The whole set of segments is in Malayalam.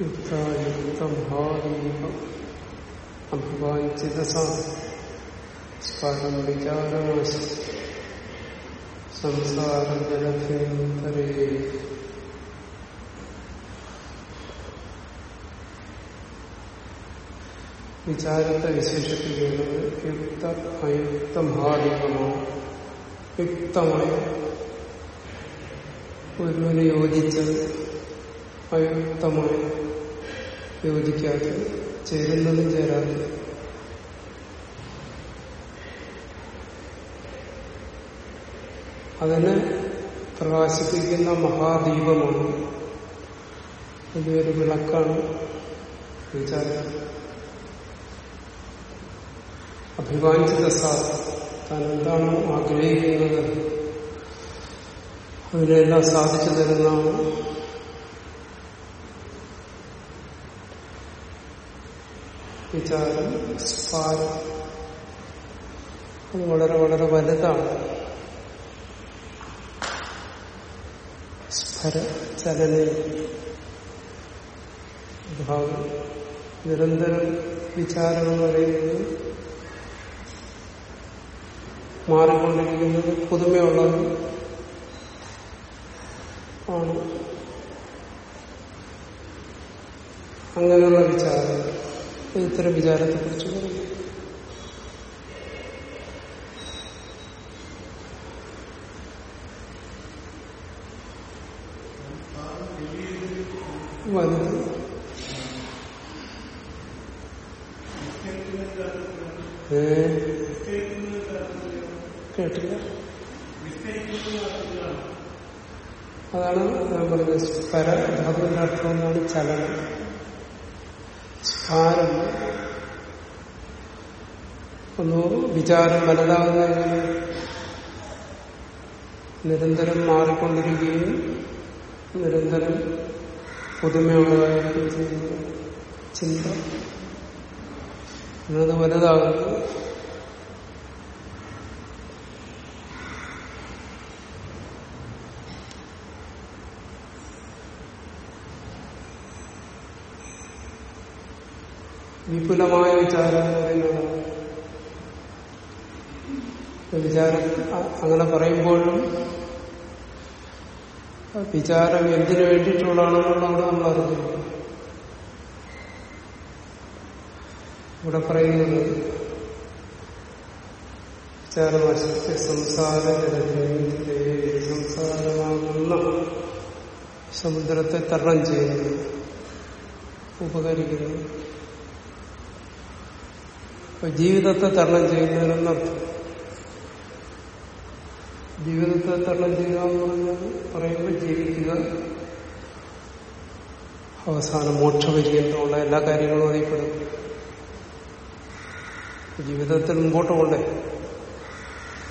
യുക്തമഹാദീപം അഭിവാഞ്ചിതസാരം വിചാരമാശി സംസാരജലഭ്യന്തരേ വിചാരത്തെ വിശേഷിപ്പിക്കുന്നത് യുക്ത അയുക്ത മഹാദീപമാണ് യുക്തമായ ഒരുവന് യോജിച്ചത് അയുക്തമായി യോജിക്കാതെ ചേരുന്നതും ചേരാതെ. അതിനെ പ്രകാശിപ്പിക്കുന്ന മഹാദീപമാണ്. വലിയൊരു വിളക്കാണ് വിചാരം. അഭിവാഞ്ചിത താൻ എന്താണോ ആഗ്രഹിക്കുന്നത്? അതിനെല്ലാം സാധിച്ചു തരുന്നതാണ് വിചാരം അത് വളരെ വളരെ വലുതാണ്. സ്ഫര ചലന. ഭാവം നിരന്തരം വിചാരം എന്ന് പറയുന്നത് മാറിക്കൊണ്ടിരിക്കുന്നത് പുതുമയുള്ളത് ആണ്. അങ്ങനെയുള്ള വിചാരം ഇത്തരം വിചാരത്തെ കുറിച്ച് പറയും വലുത് കേട്ടില്ല. അതാണ് ഞാൻ പറഞ്ഞത്. സ്പര ധാതുവിന്റെ അർത്ഥം എന്നാണ് ചലനം. സ്ഫാരം ഒന്ന് വിചാരം വലുതാകുന്ന എങ്ങനെ? നിരന്തരം മാറിക്കൊണ്ടിരിക്കുകയും നിരന്തരം പുതുമയുള്ളതായിരിക്കും ചിന്ത. എന്നത് വലുതാകുന്നു. വിപുലമായ വിചാരം എന്ന് പറയുന്നതാണ് വിചാരം അങ്ങനെ പറയുമ്പോഴും വിചാരം എന്തിനു വേണ്ടിയിട്ടുള്ളതാണെന്നുള്ളത് നമ്മൾ അറിഞ്ഞിരിക്കും ഇവിടെ പറയുന്നത് വിചാരവശത്തെ സംസാരത്തിന്റെ സംസാരമാകുന്ന സമുദ്രത്തെ തരണം ചെയ്യുന്നു ഉപകരിക്കുന്നു. അപ്പൊ ജീവിതത്തെ തരണം ചെയ്യുന്നതിനെന്നർത്ഥം ജീവിതത്തെ തരണം ചെയ്യുക എന്ന് പറഞ്ഞാൽ പറയുമ്പോൾ ജീവിക്കുക അവസാനം മോക്ഷപര്യന്തമുള്ള എല്ലാ കാര്യങ്ങളും അറിയപ്പെടും. ജീവിതത്തിൽ മുമ്പോട്ട് കൊണ്ടേ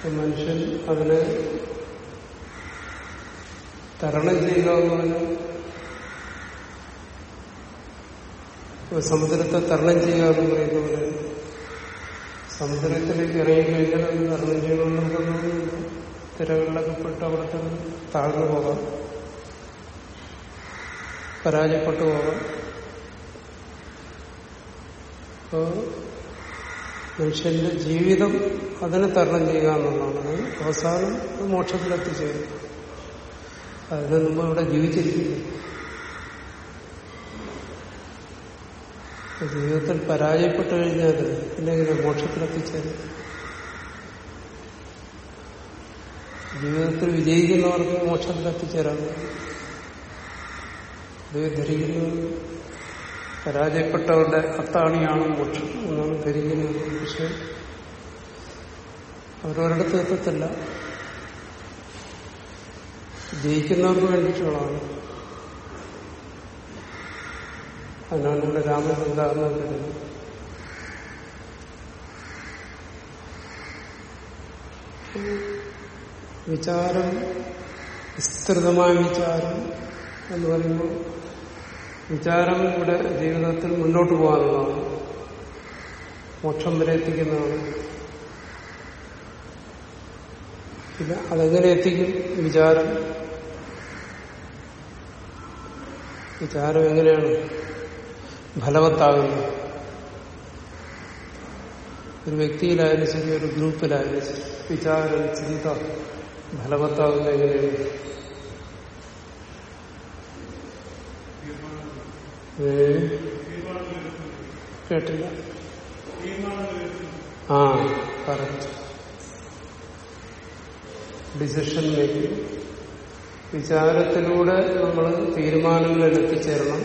മനുഷ്യൻ അതിനെ തരണം ചെയ്യുക എന്ന് പറഞ്ഞാൽ സമുദ്രത്തെ തരണം ചെയ്യുക എന്ന് പറയുന്ന പോലെ സമുദ്രത്തിലേക്ക് ഇറങ്ങിക്കഴിഞ്ഞാൽ അത് തരണം തിരകളിലൊക്കെ പെട്ട് അവിടുത്തെ താഴ്ന്നു പോകാം. പരാജയപ്പെട്ടു പോകാം. അപ്പോ മനുഷ്യന്റെ ജീവിതം അതിനെ തരണം ചെയ്യുക എന്നുള്ളതാണ്. അവസാനം മോക്ഷത്തിലെത്തിച്ചേരും. അതിനു മുമ്പ് ഇവിടെ ജീവിച്ചിരിക്കുന്നു. ജീവിതത്തിൽ പരാജയപ്പെട്ടു കഴിഞ്ഞാൽ പിന്നെ ഇങ്ങനെ മോക്ഷത്തിലെത്തിച്ചേരും ജീവിതത്തിൽ വിജയിക്കുന്നവർക്ക് മോക്ഷത്തിലെത്തിച്ചേരാൻ ഇത് ധരിക്കുന്നത് പരാജയപ്പെട്ടവരുടെ അത്താണിയാണ് മോക്ഷം എന്നാണ് ധരിക്കുന്നത്. പക്ഷെ അവരവരിടത്ത് എത്തത്തില്ല. ജയിക്കുന്നവർക്ക് വേണ്ടിയിട്ടുള്ളതാണ്. അതിനാണ് ഇവിടെ രാമൻ വിചാരം വിസ്തൃതമായ വിചാരം എന്ന് പറയുമ്പോൾ വിചാരം ഇവിടെ ജീവിതത്തിൽ മുന്നോട്ട് പോകാനുള്ളതാണ്. മോക്ഷം വരെ എത്തിക്കുന്നതാണ്. പിന്നെ അതെങ്ങനെ എത്തിക്കും? വിചാരം. വിചാരം എങ്ങനെയാണ്? ഫലവത്താകുന്നത് ഒരു വ്യക്തിയിലായാലും ശരി ഒരു ഗ്രൂപ്പിലായാലും ശരി വിചാരം ചിന്ത ഫലവത്താകുന്ന എങ്ങനെയാണ്? കേട്ടില്ല. ആ കറക്റ്റ്. ഡിസിഷൻ മേക്കിംഗ് വിചാരത്തിലൂടെ നമ്മൾ തീരുമാനങ്ങളിൽ എത്തിച്ചേരണം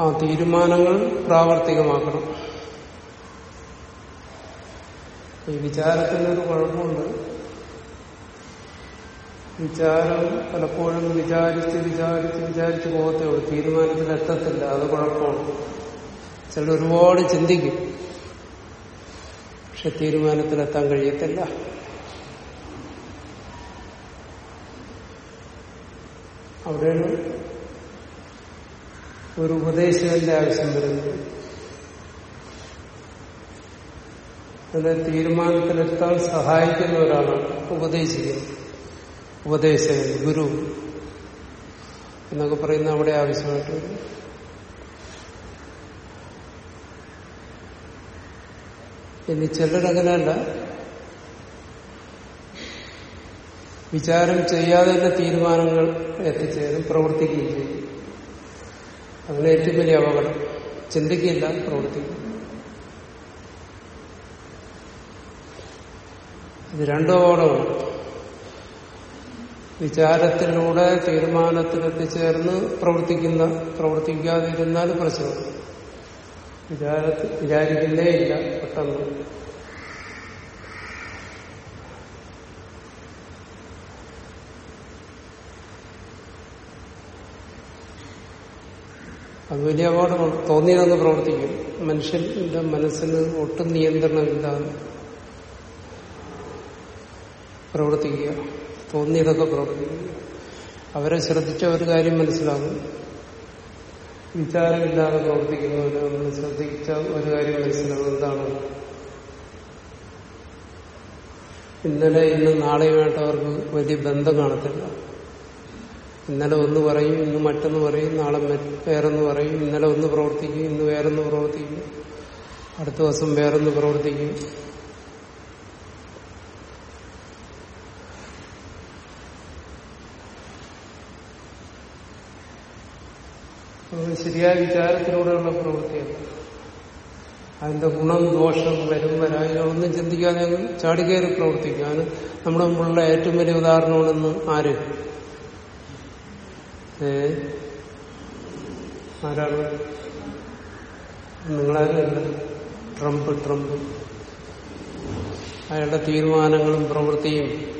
ആ തീരുമാനങ്ങൾ പ്രാവർത്തികമാക്കണം. ഈ വിചാരത്തിനൊരു കുഴപ്പമുണ്ട്. വിചാരം പലപ്പോഴും വിചാരിച്ച് വിചാരിച്ച് വിചാരിച്ച് പോകത്തേ ഉള്ളൂ. തീരുമാനത്തിൽ എത്തത്തില്ല. അത് കുഴപ്പമാണ് ചിലർ ഒരുപാട് ചിന്തിക്കും. പക്ഷെ തീരുമാനത്തിലെത്താൻ കഴിയത്തില്ല. അവിടെയാണ് ഒരു ഉപദേശകന്റെ ആവശ്യം വരുന്നു. അതിനെ തീരുമാനത്തിലെത്താൻ സഹായിക്കുന്ന ഒരാളാണ് ഉപദേശിക്കുന്നത് ഉപദേശകൻ ഗുരു എന്നൊക്കെ പറയുന്ന അവിടെ ആവശ്യമായിട്ട് വരും. ഇനി ചിലരങ്ങനെയല്ല വിചാരം ചെയ്യാതെ തന്നെ തീരുമാനങ്ങൾ എത്തിച്ചേരും പ്രവർത്തിക്കുകയും ചെയ്യും. അതിന് ഏറ്റവും വലിയ അപകടം. ചിന്തിക്കില്ല പ്രവർത്തിക്കും. ഇത് രണ്ടും അപകടമാണ് വിചാരത്തിലൂടെ തീരുമാനത്തിലെത്തിച്ചേർന്ന് പ്രവർത്തിക്കുന്ന പ്രവർത്തിക്കാതിരുന്നാൽ പ്രശ്നമാണ് വിചാരത്തിൽ വിചാരിക്കുന്നേ ഇല്ല പെട്ടെന്ന്. അത് വലിയ അപകടമാണ്. തോന്നിയതെന്ന് പ്രവർത്തിക്കും. മനുഷ്യന്റെ മനസ്സിന് ഒട്ടും നിയന്ത്രണമില്ലാതെ പ്രവർത്തിക്കുക. തോന്നിയതൊക്കെ പ്രവർത്തിക്കുക അവരെ ശ്രദ്ധിച്ച ഒരു കാര്യം മനസ്സിലാകും. വിചാരമില്ലാതെ പ്രവർത്തിക്കുന്നവര് നമ്മൾ ശ്രദ്ധിച്ച ഒരു കാര്യം മനസ്സിലാകും. എന്താണ്? ഇന്നലെ ഇന്ന് നാളെയുമായിട്ട് അവർക്ക് വലിയ ബന്ധം കാണത്തില്ല. ഇന്നലെ ഒന്ന് പറയും ഇന്ന് മറ്റൊന്ന് പറയും നാളെ വേറെന്ന് പറയും ഇന്നലെ ഒന്ന് പ്രവർത്തിക്കും ഇന്ന് വേറൊന്ന് പ്രവർത്തിക്കും. അടുത്ത ദിവസം വേറൊന്ന് പ്രവർത്തിക്കും. ശരിയായ വിചാരത്തിലൂടെയുള്ള പ്രവൃത്തിയാണ്. അതിന്റെ ഗുണം ദോഷം വരും വരായൊന്നും ചിന്തിക്കാതെ അങ്ങ് ചാടിക്കയറി പ്രവർത്തിക്കും. അതിന് നമ്മുടെ മുമ്പുള്ള ഏറ്റവും വലിയ ഉദാഹരണമാണെന്ന് ആര്? ഏ? ആരാണ്? നിങ്ങളാരല്ല? Trump Trump. അയാളുടെ തീരുമാനങ്ങളും പ്രവൃത്തിയും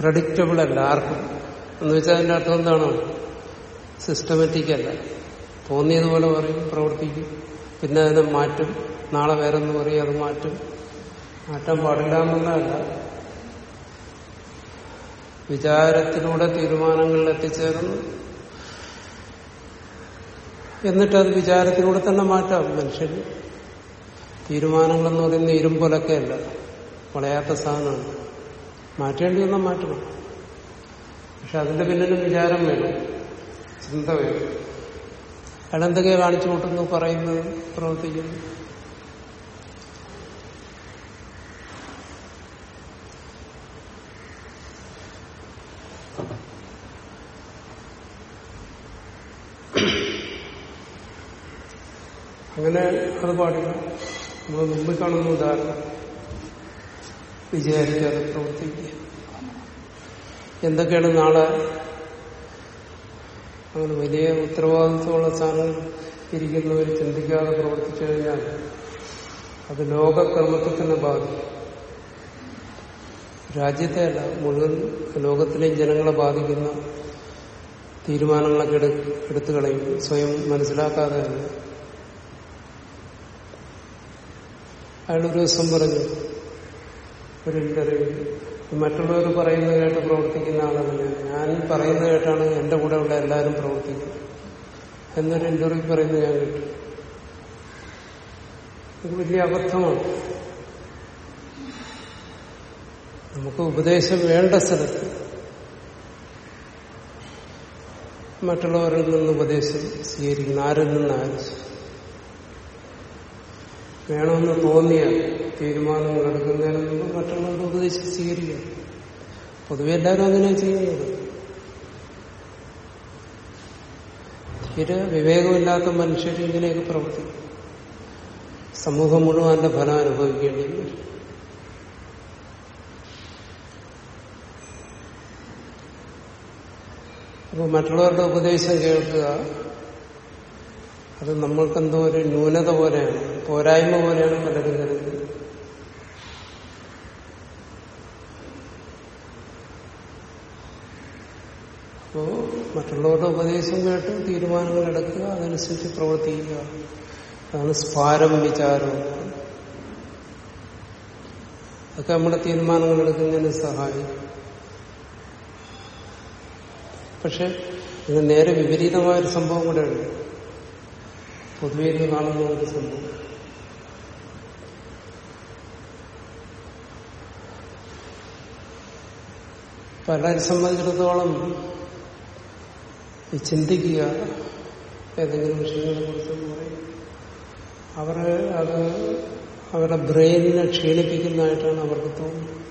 പ്രഡിക്റ്റബിൾ അല്ല ആർക്കും. എന്ന് വെച്ചാൽ അതിന്റെ അർത്ഥം എന്താണ്? സിസ്റ്റമാറ്റിക് അല്ല. തോന്നിയതുപോലെ പറയും പ്രവർത്തിക്കും. പിന്നെ അതിനെ മാറ്റും. നാളെ വേറൊന്ന് പറയും അത് മാറ്റും. മാറ്റാൻ പാടില്ല എന്നുള്ളതല്ല വിചാരത്തിലൂടെ തീരുമാനങ്ങളിൽ എത്തിച്ചേരുന്നു. എന്നിട്ട് അത് വിചാരത്തിലൂടെ തന്നെ മാറ്റാം മനുഷ്യൻ തീരുമാനങ്ങളെന്ന് പറയുന്ന ഇരുമ്പൊലൊക്കെയല്ല. വളയാത്ത സാധനമാണ്. മാറ്റേണ്ടി വന്നാൽ മാറ്റണം. പക്ഷെ അതിന്റെ പിന്നിലും വിചാരം വേണം. ചിന്ത വേണം. അയാളെന്തൊക്കെയാണ് കാണിച്ചു കൂട്ടുന്നു പറയുന്നത് പ്രവർത്തിക്കുന്നു. അങ്ങനെ അത് പാടില്ല. നമ്മൾ മുമ്പിൽ കാണുന്ന ഉദാഹരണം. വിചാരിക്കാതെ പ്രവർത്തിക്കുക. എന്തൊക്കെയാണ് നാളെ? അങ്ങനെ വലിയ ഉത്തരവാദിത്വമുള്ള സ്ഥാനം ഇരിക്കുന്നവർ ചിന്തിക്കാതെ പ്രവർത്തിച്ചു കഴിഞ്ഞാൽ അത് ലോകക്രമത്തെ തന്നെ ബാധിക്കും രാജ്യത്തെ അല്ല മുഴുവൻ ലോകത്തിലെയും ജനങ്ങളെ ബാധിക്കുന്ന തീരുമാനങ്ങളൊക്കെ എടുത്തു കളയും. സ്വയം മനസ്സിലാക്കാതെ തന്നെ അയാൾ ഒരു ദിവസം പറഞ്ഞു ഒരു ഇന്റർവ്യൂ മറ്റുള്ളവർ പറയുന്നത് കേട്ട് പ്രവർത്തിക്കുന്ന ആളാണ് ഞാൻ. ഞാൻ പറയുന്നത് കേട്ടാണ് എന്റെ കൂടെ ഉള്ള എല്ലാവരും പ്രവർത്തിക്കുന്നത്. എന്നൊരു ഇന്റർവ്യൂ പറയുന്നത് ഞാൻ കേട്ടു. ഇത് വലിയ അബദ്ധമാണ്. നമുക്ക് ഉപദേശം വേണ്ട സ്ഥലത്ത് മറ്റുള്ളവരിൽ നിന്ന് ഉപദേശം സ്വീകരിക്കുന്ന ആരിൽ നിന്നായാലും വേണമെന്ന് തോന്നിയ തീരുമാനങ്ങൾ എടുക്കുന്നതിന് മുമ്പ് മറ്റുള്ളവരുടെ ഉപദേശം സ്വീകരിക്കണം പൊതുവെ എല്ലാവരും അങ്ങനെ ചെയ്യുന്നത്. തീരെ വിവേകമില്ലാത്ത മനുഷ്യർ ഇങ്ങനെയൊക്കെ പ്രവർത്തിക്കും. സമൂഹം മുഴുവൻ അതിന്റെ ഫലം അനുഭവിക്കേണ്ടി വരും. അപ്പോൾ മറ്റുള്ളവരുടെ ഉപദേശം കേൾക്കുക അത് നമ്മൾക്കെന്തോ ഒരു ന്യൂനത പോലെയാണ് പോരായ്മ പോലെയാണ് പലരും കരുതുന്നത്. അപ്പോ മറ്റുള്ളവരുടെ ഉപദേശം കേട്ട് തീരുമാനങ്ങൾ എടുക്കുക അതനുസരിച്ച് പ്രവർത്തിക്കുക. അതാണ് സ്പാരം വിചാരം. അതൊക്കെ നമ്മുടെ തീരുമാനങ്ങൾ എടുക്കുന്നതിന് സഹായിക്കും പക്ഷെ ഇത് നേരെ വിപരീതമായൊരു സംഭവം കൂടെ ഉണ്ട് പൊതുവെ ഇന്ന് കാണുന്ന ഒരു സംഭവം. പലരെ സംബന്ധിച്ചിടത്തോളം ഈ ചിന്തിക്കുക ഏതെങ്കിലും വിഷയങ്ങളെ കുറിച്ച് അവർ അത് അവരുടെ ബ്രെയിനിനെ ക്ഷീണിപ്പിക്കുന്നതായിട്ടാണ് അവർക്ക് തോന്നുന്നത്.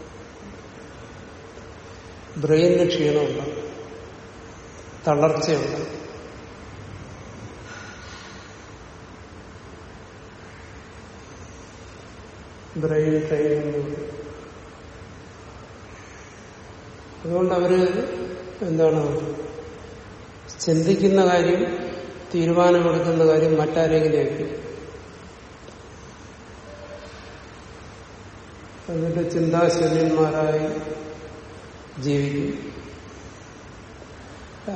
ബ്രെയിനിന് ക്ഷീണമുണ്ട് തളർച്ചയുണ്ട്. ബ്രെയിൻ ട്രെയിനിങ് അതുകൊണ്ട് അവർ എന്താണ്? ചിന്തിക്കുന്ന കാര്യം തീരുമാനമെടുക്കുന്ന കാര്യം മറ്റാരെങ്കിലേക്ക് എന്നിട്ട് ചിന്താശൂന്യന്മാരായി ജീവിക്കും.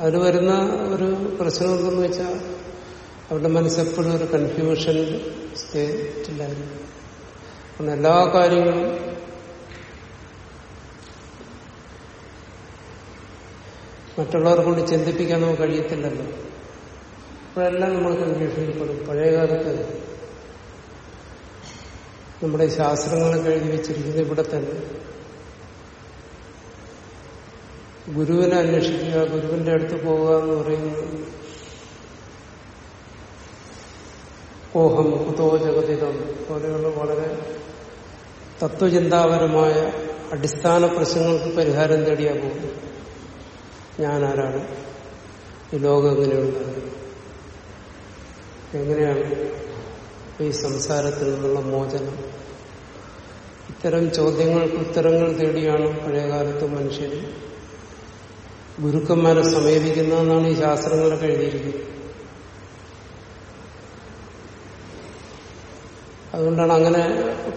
അവർ വരുന്ന ഒരു പ്രശ്നം എന്തെന്ന് വെച്ചാൽ അവരുടെ മനസ്സെപ്പോഴും ഒരു കൺഫ്യൂഷൻ സ്റ്റേറ്റിലായിരുന്നു കാരണം എല്ലാ കാര്യങ്ങളും മറ്റുള്ളവർ കൊണ്ട് ചിന്തിപ്പിക്കാൻ നമുക്ക് കഴിയത്തില്ലല്ലോ. അപ്പോഴെല്ലാം നമ്മൾ കൺഫ്യൂഷനിൽപ്പെടും പഴയകാലത്ത് നമ്മുടെ ശാസ്ത്രങ്ങളൊക്കെ എഴുതി വെച്ചിരിക്കുന്നത് ഇവിടെ തന്നെ. ഗുരുവിനെ അന്വേഷിക്കുക ഗുരുവിന്റെ അടുത്ത് പോവുക എന്ന് പറയുന്നത് ഓഹം കുതോ ജഗതിതം പോലെയുള്ള വളരെ തത്വചിന്താപരമായ അടിസ്ഥാന പ്രശ്നങ്ങൾക്ക് പരിഹാരം തേടിയാ പോകും ഞാനാരാണ്? ഈ ലോകം എങ്ങനെയുണ്ട്? എങ്ങനെയാണ് ഈ സംസാരത്തിൽ നിന്നുള്ള മോചനം? ഇത്തരം ചോദ്യങ്ങൾക്ക് ഉത്തരങ്ങൾ തേടിയാണ് പഴയകാലത്ത് മനുഷ്യർ ഗുരുക്കന്മാരെ സമീപിക്കുന്നതെന്നാണ് ഈ ശാസ്ത്രങ്ങളൊക്കെ എഴുതിയിരിക്കുന്നത്. അതുകൊണ്ടാണ് അങ്ങനെ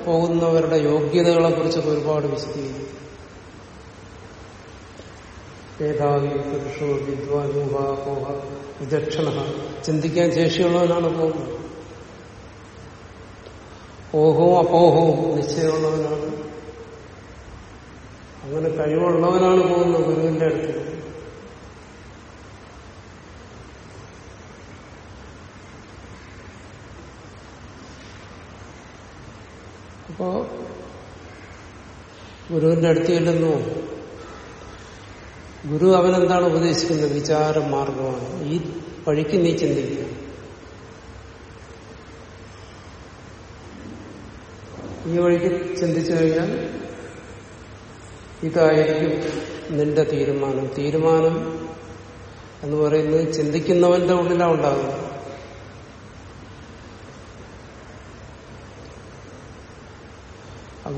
പോകുന്നവരുടെ യോഗ്യതകളെ കുറിച്ചൊക്കെ ഒരുപാട് വിശദീകരിക്കുന്നത്. മേധാവി പുരുഷോ വിദ്വാൻ ഊഹാപോഹ വിദക്ഷണ ചിന്തിക്കാൻ ശേഷിയുള്ളവനാണ് പോകുന്നത് ഓഹവും അപോഹവും നിശ്ചയമുള്ളവനാണ്. അങ്ങനെ കഴിവുള്ളവനാണ് പോകുന്നത് ഗുരുവിന്റെ അടുത്ത്. അപ്പോ ഗുരുവിന്റെ അടുത്ത് ചെല്ലുന്നു. ഗുരു അവനെന്താണ് ഉപദേശിക്കുന്നത്? വിചാര മാർഗമാണ്. ഈ വഴിക്ക് നീ ചിന്തിക്കുക. ഈ വഴിക്ക് ചിന്തിച്ചു കഴിഞ്ഞാൽ ഇതായിരിക്കും നിന്റെ തീരുമാനം. തീരുമാനം എന്ന് പറയുന്നത് ചിന്തിക്കുന്നവന്റെ ഉള്ളിലാണ് ഉണ്ടാകുന്നത്.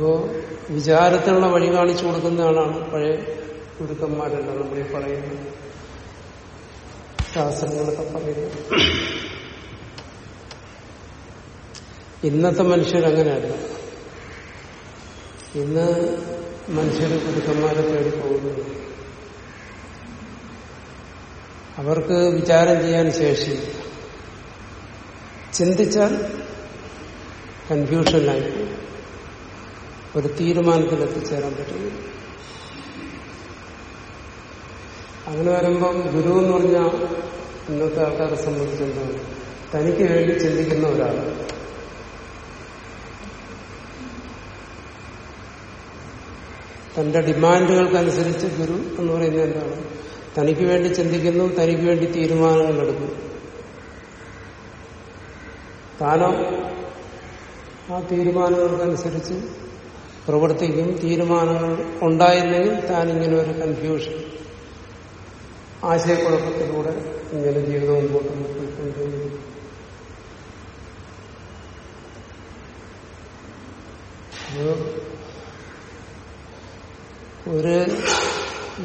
അപ്പോ വിചാരത്തിനുള്ള വഴി കാണിച്ചു കൊടുക്കുന്ന ആളാണ് പഴയ ഗുരുക്കന്മാരല്ല നമ്മളീ പറയുന്നത്. ശാസ്ത്രങ്ങളൊക്കെ പറയുന്നത്. ഇന്നത്തെ മനുഷ്യരങ്ങനെയല്ല ഇന്ന് മനുഷ്യർ ഗുരുക്കന്മാരെ തേടി പോകുന്നത്. അവർക്ക് വിചാരം ചെയ്യാൻ ശേഷി ചിന്തിച്ചാൽ കൺഫ്യൂഷനായി ഒരു തീരുമാനത്തിൽ എത്തിച്ചേരാൻ പറ്റും. അങ്ങനെ വരുമ്പം ഗുരു എന്ന് പറഞ്ഞാൽ ഇന്നത്തെ ആൾക്കാരെ സംബന്ധിച്ചെന്താണ് തനിക്ക് വേണ്ടി ചിന്തിക്കുന്ന ഒരാൾ. തന്റെ ഡിമാൻഡുകൾക്കനുസരിച്ച് ഗുരു എന്ന് പറയുന്നത് എന്താണ്? തനിക്ക് വേണ്ടി ചിന്തിക്കുന്നു തനിക്ക് വേണ്ടി തീരുമാനങ്ങൾ എടുക്കുന്നു താനോ ആ തീരുമാനങ്ങൾക്കനുസരിച്ച് പ്രവർത്തിക്കും തീരുമാനങ്ങൾ ഉണ്ടായില്ലെങ്കിൽ താൻ ഇങ്ങനെ ഒരു കൺഫ്യൂഷൻ ആശയക്കുഴപ്പത്തിലൂടെ ഇങ്ങനെ ജീവിതം മുമ്പോട്ട് പോയിക്കൊണ്ടിരിക്കുന്നു. ഒരു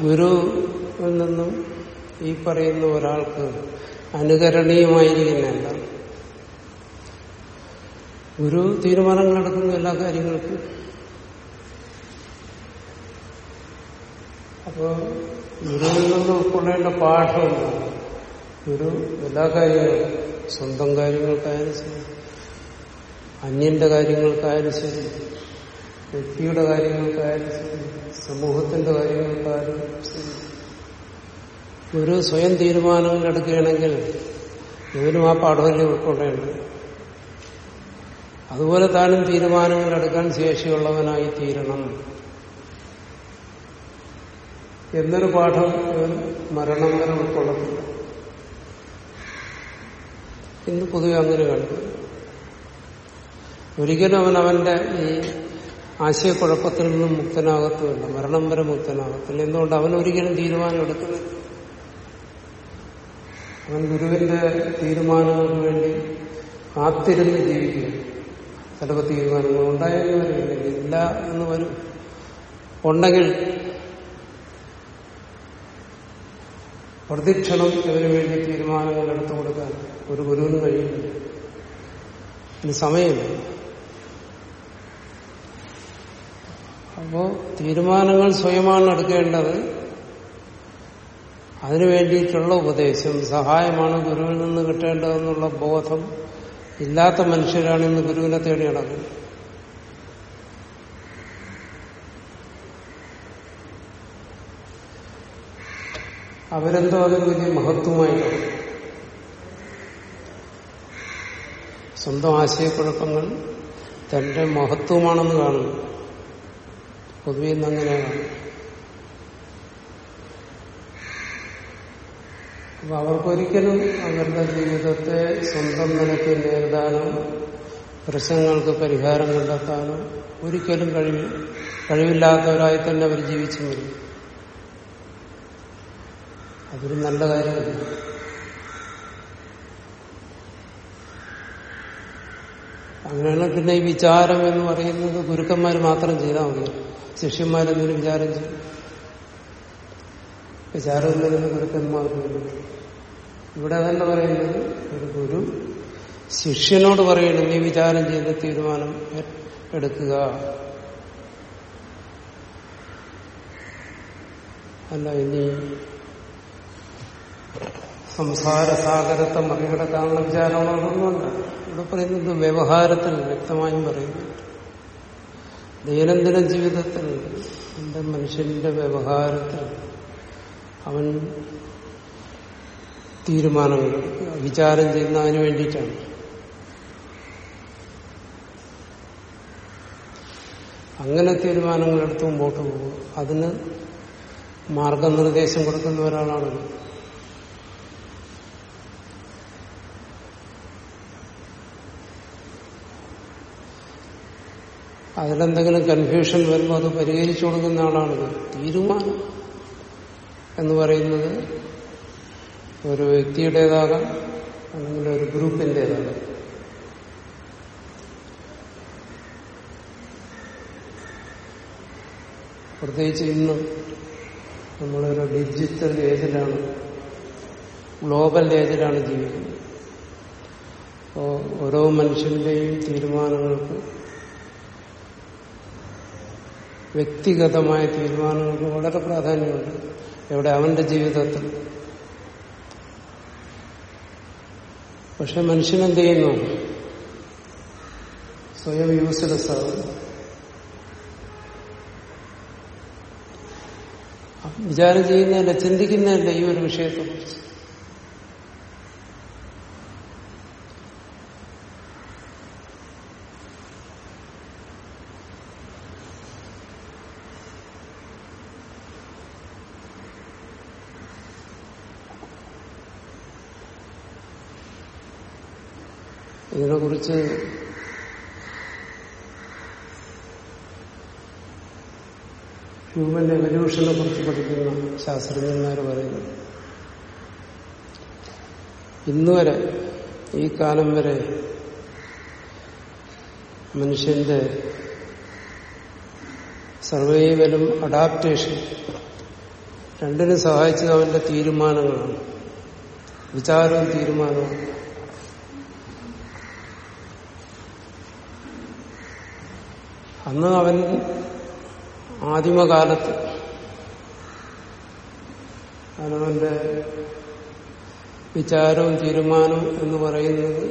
ഗുരുവിൽ നിന്നും ഈ പറയുന്ന ഒരാൾക്ക് അനുകരണീയമായിരിക്കുന്ന എന്താണ് ഗുരു തീരുമാനങ്ങൾ എടുക്കുന്ന എല്ലാ കാര്യങ്ങൾക്കും അപ്പോ ഗുരുവിൽ നിന്ന് ഉൾക്കൊള്ളേണ്ട പാഠം എന്താണ് ഗുരു എല്ലാ കാര്യങ്ങളും സ്വന്തം കാര്യങ്ങൾക്കായാലും ശരി. അന്യന്റെ കാര്യങ്ങൾക്കായാലും ശരി. വ്യക്തിയുടെ കാര്യങ്ങൾക്കായാലും ശരി. സമൂഹത്തിന്റെ കാര്യങ്ങൾക്കായാലും ശരി. ഗുരു സ്വയം തീരുമാനങ്ങൾ എടുക്കുകയാണെങ്കിൽ ഇവരും ആ പാഠമല്ലേ ഉൾക്കൊള്ളേണ്ടത്. അതുപോലെ താനും തീരുമാനങ്ങൾ എടുക്കാൻ ശേഷിയുള്ളവനായി തീരണം. എന്നൊരു പാഠം ഇവൻ മരണം വരെ ഉൾക്കൊള്ളത്തില്ല ഇന്ന് പൊതുവെ അങ്ങനെ കണ്ടു ഒരിക്കലും അവൻ അവന്റെ ഈ ആശയക്കുഴപ്പത്തിൽ നിന്നും മുക്തനാകത്തുമില്ല. മരണം വരെ മുക്തനാകത്തില്ല. എന്തുകൊണ്ട് അവൻ ഒരിക്കലും തീരുമാനം എടുക്കുന്നില്ല? അവൻ ഗുരുവിന്റെ തീരുമാനങ്ങൾക്ക് വേണ്ടി കാത്തിരുന്ന് ജീവിക്കുക ചിലപ്പോൾ തീരുമാനങ്ങൾ ഉണ്ടായെന്ന് വരില്ല ഇല്ല എന്ന് വരും. ഉണ്ടെങ്കിൽ പ്രതിക്ഷണം ഇവന് വേണ്ടി തീരുമാനങ്ങൾ എടുത്തു കൊടുക്കാൻ ഒരു ഗുരുവിന് കഴിയുന്നില്ല ഇനി സമയമില്ല. അപ്പോ തീരുമാനങ്ങൾ സ്വയമാണ് എടുക്കേണ്ടത്. അതിനു വേണ്ടിയിട്ടുള്ള ഉപദേശം സഹായമാണ് ഗുരുവിൽ നിന്ന് കിട്ടേണ്ടതെന്നുള്ള ബോധം ഇല്ലാത്ത മനുഷ്യരാണ് ഇന്ന് ഗുരുവിനെ തേടി നടക്കുന്നത്. അവരെന്തോ അതൊരു വലിയ മഹത്വമായി സ്വന്തം ആശയക്കുഴപ്പങ്ങൾ തന്റെ മഹത്വമാണെന്ന് കാണുന്നു. പൊതുവെ ഇന്ന് അങ്ങനെയാണ് അപ്പൊ അവർക്കൊരിക്കലും അവരുടെ ജീവിതത്തെ സ്വന്തം നിലയ്ക്ക് നേരിടാനോ പ്രശ്നങ്ങൾക്ക് പരിഹാരം കണ്ടെത്താനോ ഒരിക്കലും കഴിവ് കഴിവില്ലാത്തവരായി തന്നെ അവർ ജീവിച്ചു വരും. അതൊരു നല്ല കാര്യമല്ല? അങ്ങനെയാണ് പിന്നെ ഈ വിചാരം എന്ന് പറയുന്നത് ഗുരുക്കന്മാർ മാത്രം ചെയ്താൽ മതി. ശിഷ്യന്മാരെന്തെങ്കിലും വിചാരം ചെയ്യും? വിചാരമില്ലെന്ന് ഗുരുക്കന്മാർ ഇവിടെ അതല്ല പറയുന്നത് ഒരു ഗുരു ശിഷ്യനോട് പറയണം നീ വിചാരം ചെയ്ത് തീരുമാനം എടുക്കുക. അല്ല ഇനി സംസാര സാഗരത്തെ മറികടക്കാനുള്ള വിചാരമാണെന്നൊന്നുമല്ല ഇവിടെ പറയുന്നത് വ്യവഹാരത്തിൽ വ്യക്തമായും പറയുന്നു. ദൈനംദിന ജീവിതത്തിൽ എന്റെ മനുഷ്യന്റെ വ്യവഹാരത്തിൽ അവൻ തീരുമാനങ്ങൾ വിചാരം ചെയ്യുന്ന അതിനു വേണ്ടിയിട്ടാണ്. അങ്ങനെ തീരുമാനങ്ങൾ എടുത്ത് മുമ്പോട്ട് പോകും. അതിന് മാർഗനിർദ്ദേശം കൊടുക്കുന്ന ഒരാളാണ് അതിലെന്തെങ്കിലും കൺഫ്യൂഷൻ വരുമ്പോൾ അത് പരിഹരിച്ചു കൊടുക്കുന്ന ആളാണ് തീരുമാനം എന്ന് പറയുന്നത് ഒരു വ്യക്തിയുടേതാകാം അല്ലെങ്കിൽ ഒരു ഗ്രൂപ്പിന്റേതാകാം. പ്രത്യേകിച്ച് ഇന്ന് നമ്മളൊരു ഡിജിറ്റൽ ഏജിലാണ് ഗ്ലോബൽ ഏജിലാണ് ജീവിക്കുന്നത്. അപ്പോൾ ഓരോ മനുഷ്യന്റെയും തീരുമാനങ്ങൾക്ക് വ്യക്തിഗതമായ തീരുമാനങ്ങൾക്ക് വളരെ പ്രാധാന്യമുണ്ട്. എവിടെ അവന്റെ ജീവിതത്തിൽ. പക്ഷെ മനുഷ്യനെന്ത് ചെയ്യുന്നു? സ്വയം യൂസ്ലെസ് ആകുന്നു വിചാരം ചെയ്യുന്നതല്ല ചിന്തിക്കുന്നതല്ല ഈ ഒരു വിഷയത്തെ കുറിച്ച് ഹ്യൂമൻ എവല്യൂഷനെ കുറിച്ച് പഠിക്കുന്ന ശാസ്ത്രജ്ഞന്മാർ പറയുന്നു. ഇന്നുവരെ ഈ കാലം വരെ മനുഷ്യന്റെ സർവൈവലും അഡാപ്റ്റേഷൻ രണ്ടിനും സഹായിച്ചത് അവന്റെ തീരുമാനങ്ങളാണ്. വിചാരവും തീരുമാനവും. അന്ന് അവൻ ആദിമകാലത്ത് അവനവന്റെ വിചാരവും തീരുമാനവും എന്ന് പറയുന്നത്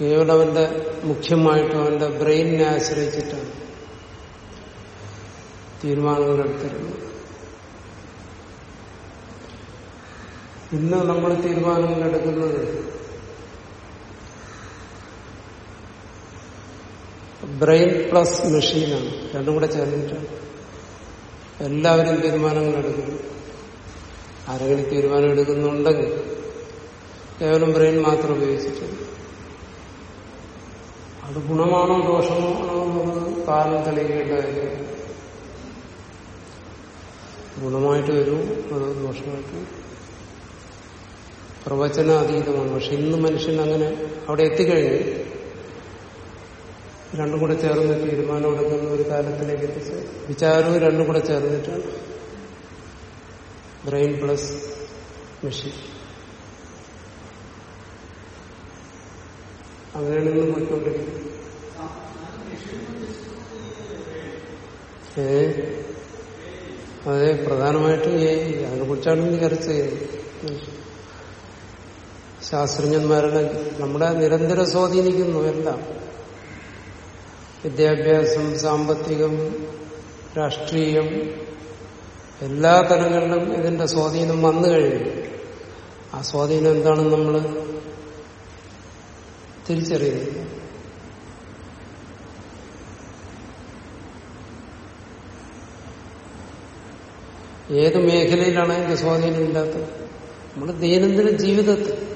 കേവലം അവന്റെ മുഖ്യമായിട്ടും അവന്റെ ബ്രെയിനിനെ ആശ്രയിച്ചിട്ടാണ് തീരുമാനങ്ങൾ എടുത്തിരുന്നത്. ഇന്ന് നമ്മൾ തീരുമാനങ്ങൾ എടുക്കുന്നത് ബ്രെയിൻ പ്ലസ് മെഷീനാണ്. രണ്ടും കൂടെ ചേർന്നിട്ടാണ് എല്ലാവരും തീരുമാനങ്ങൾ എടുക്കുന്നു. ആരെങ്കിലും തീരുമാനം എടുക്കുന്നുണ്ടെങ്കിൽ കേവലം ബ്രെയിൻ മാത്രം ഉപയോഗിച്ചിട്ടുണ്ട് അത് ഗുണമാണോ ദോഷമാണോ എന്നുള്ളത് കാലം തെളിയിക്കേണ്ട കാര്യം. ഗുണമായിട്ട് വരും അത് ദോഷമായിട്ട്. പ്രവചനാതീതമാണ്. പക്ഷെ ഇന്ന് മനുഷ്യൻ അങ്ങനെ അവിടെ എത്തിക്കഴിഞ്ഞു. രണ്ടും കൂടെ ചേർന്ന് തീരുമാനം എടുക്കുന്ന ഒരു കാലത്തിലേക്ക് എത്തിച്ച് വിചാരവും രണ്ടും കൂടെ ചേർന്നിട്ടാണ് ബ്രെയിൻ പ്ലസ് മെഷീൻ. അങ്ങനെയാണ് ഇന്ന് പോയിക്കൊണ്ടിരിക്കുന്നത്. ഏ? അതെ പ്രധാനമായിട്ടും ഏ അതിനെ കുറിച്ചാണ് ഇന്ന് ചർച്ച ചെയ്യുന്നത് ശാസ്ത്രജ്ഞന്മാരുടെ നമ്മുടെ നിരന്തരം സ്വാധീനിക്കുന്നു എല്ലാം. വിദ്യാഭ്യാസം സാമ്പത്തികം രാഷ്ട്രീയം എല്ലാ തലങ്ങളിലും ഇതിന്റെ സ്വാധീനം വന്നു കഴിഞ്ഞു. ആ സ്വാധീനം എന്താണെന്ന് നമ്മൾ തിരിച്ചറിയുന്നത് ഏത് മേഖലയിലാണ് അതിന്റെ സ്വാധീനം ഇല്ലാത്തത്? നമ്മുടെ ദൈനംദിന ജീവിതത്തിൽ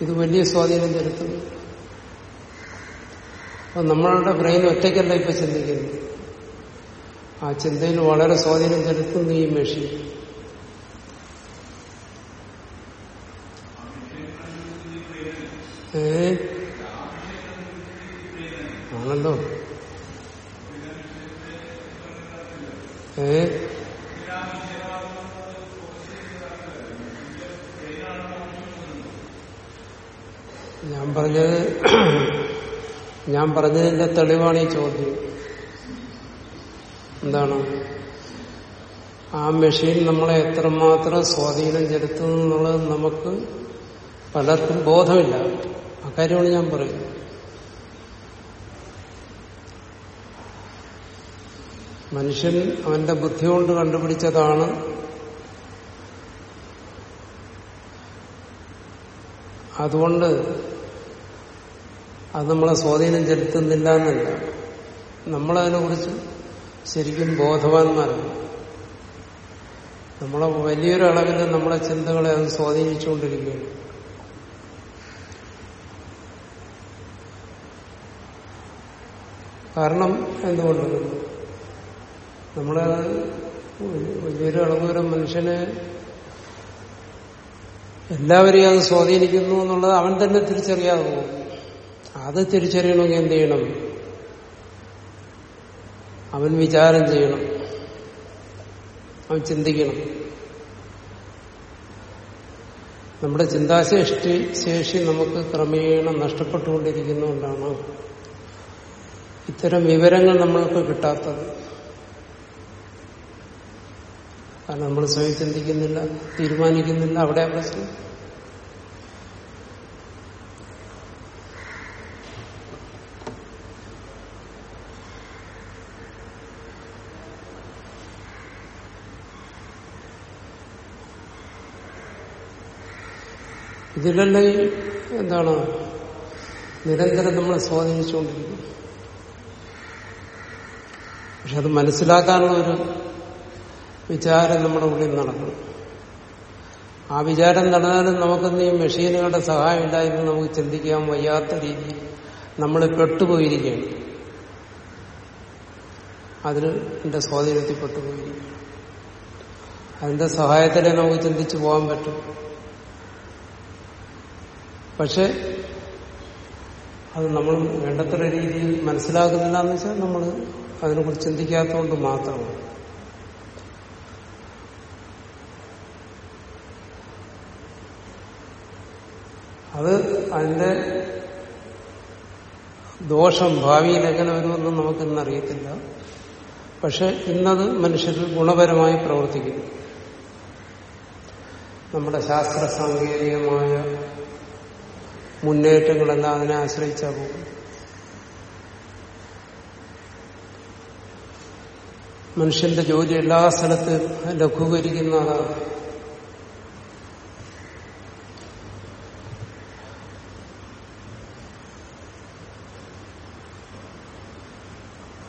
ഇത് വലിയ സ്വാധീനം ചെലുത്തുന്നു. അപ്പൊ നമ്മളുടെ ബ്രെയിൻ ഒറ്റയ്ക്കല്ല ഇപ്പൊ ചിന്തിക്കുന്നത്. ആ ചിന്തയിൽ വളരെ സ്വാധീനം ചെലുത്തുന്നു ഈ മെഷീൻ. ആണല്ലോ ഏ ഞാൻ പറഞ്ഞത് ഞാൻ പറഞ്ഞതിന്റെ തെളിവാണ് ഈ ചോദ്യം. എന്താണ്? ആ മെഷീൻ നമ്മളെ എത്രമാത്രം സ്വാധീനം ചെലുത്തുന്നു എന്നുള്ളത് നമുക്ക് പലർക്കും ബോധമില്ല. അക്കാര്യമാണ് ഞാൻ പറയുന്നത്. മനുഷ്യൻ അവന്റെ ബുദ്ധി കൊണ്ട് കണ്ടുപിടിച്ചതാണ് അതുകൊണ്ട് അത് നമ്മളെ സ്വാധീനം ചെലുത്തുന്നില്ല എന്നല്ല നമ്മളതിനെക്കുറിച്ച് ശരിക്കും ബോധവാന്മാരാണ്. നമ്മളെ വലിയൊരു അളവിൽ നമ്മളെ ചിന്തകളെ അത് സ്വാധീനിച്ചുകൊണ്ടിരിക്കുകയാണ്. കാരണം എന്തുകൊണ്ട് നമ്മളെ വലിയൊരു അളവ് വരെ മനുഷ്യനെ എല്ലാവരെയും അത് സ്വാധീനിക്കുന്നു എന്നുള്ളത് അവൻ തന്നെ തിരിച്ചറിയാതെ പോകും. അത് തിരിച്ചറിയണമെങ്കിൽ എന്ത് ചെയ്യണം? അവൻ വിചാരം ചെയ്യണം. അവൻ ചിന്തിക്കണം. നമ്മുടെ ചിന്താശേഷി ശേഷി നമുക്ക് ക്രമേണ നഷ്ടപ്പെട്ടുകൊണ്ടിരിക്കുന്നതുകൊണ്ടാണ് ഇത്തരം വിവരങ്ങൾ നമ്മൾക്ക് കിട്ടാത്തത്. കാരണം നമ്മൾ സ്വയം ചിന്തിക്കുന്നില്ല തീരുമാനിക്കുന്നില്ല. അവിടെ പ്രശ്നം. ഇതിലെല്ലാം ഈ എന്താണ് നിരന്തരം നമ്മളെ സ്വാധീനിച്ചുകൊണ്ടിരിക്കുന്നു പക്ഷെ അത് മനസ്സിലാക്കാനുള്ള ഒരു വിചാരം നമ്മുടെ ഉള്ളിൽ നടക്കണം. ആ വിചാരം നടന്നാലും നമുക്കൊന്നും ഈ മെഷീനുകളുടെ സഹായം ഇല്ലായിരുന്നു നമുക്ക് ചിന്തിക്കാൻ വയ്യാത്ത രീതിയിൽ നമ്മൾ പെട്ടുപോയിരിക്കുകയാണ്. അതിന് എന്റെ സ്വാധീനത്തിൽ പെട്ടുപോയിരിക്കുകയാണ് അതിന്റെ സഹായത്തിലേ നമുക്ക് ചിന്തിച്ചു പോകാൻ പറ്റും. പക്ഷെ അത് നമ്മൾ വേണ്ടത്ര രീതിയിൽ മനസ്സിലാക്കുന്നില്ല എന്ന് വെച്ചാൽ നമ്മൾ അതിനെക്കുറിച്ച് ചിന്തിക്കാത്തതുകൊണ്ട് മാത്രമാണ്. അത് അതിന്റെ ദോഷം ഭാവിയിൽ എങ്ങനെ വരുമെന്ന് നമുക്കിന്നറിയത്തില്ല പക്ഷെ ഇന്നത് മനുഷ്യരിൽ ഗുണപരമായി പ്രവർത്തിക്കുന്നു. നമ്മുടെ ശാസ്ത്ര സാങ്കേതികമായ മുന്നേറ്റങ്ങളെല്ലാം അതിനെ ആശ്രയിച്ചാൽ പോകും. മനുഷ്യന്റെ ജോലി എല്ലാ സ്ഥലത്തും ലഘൂകരിക്കുന്ന ആളാണ്.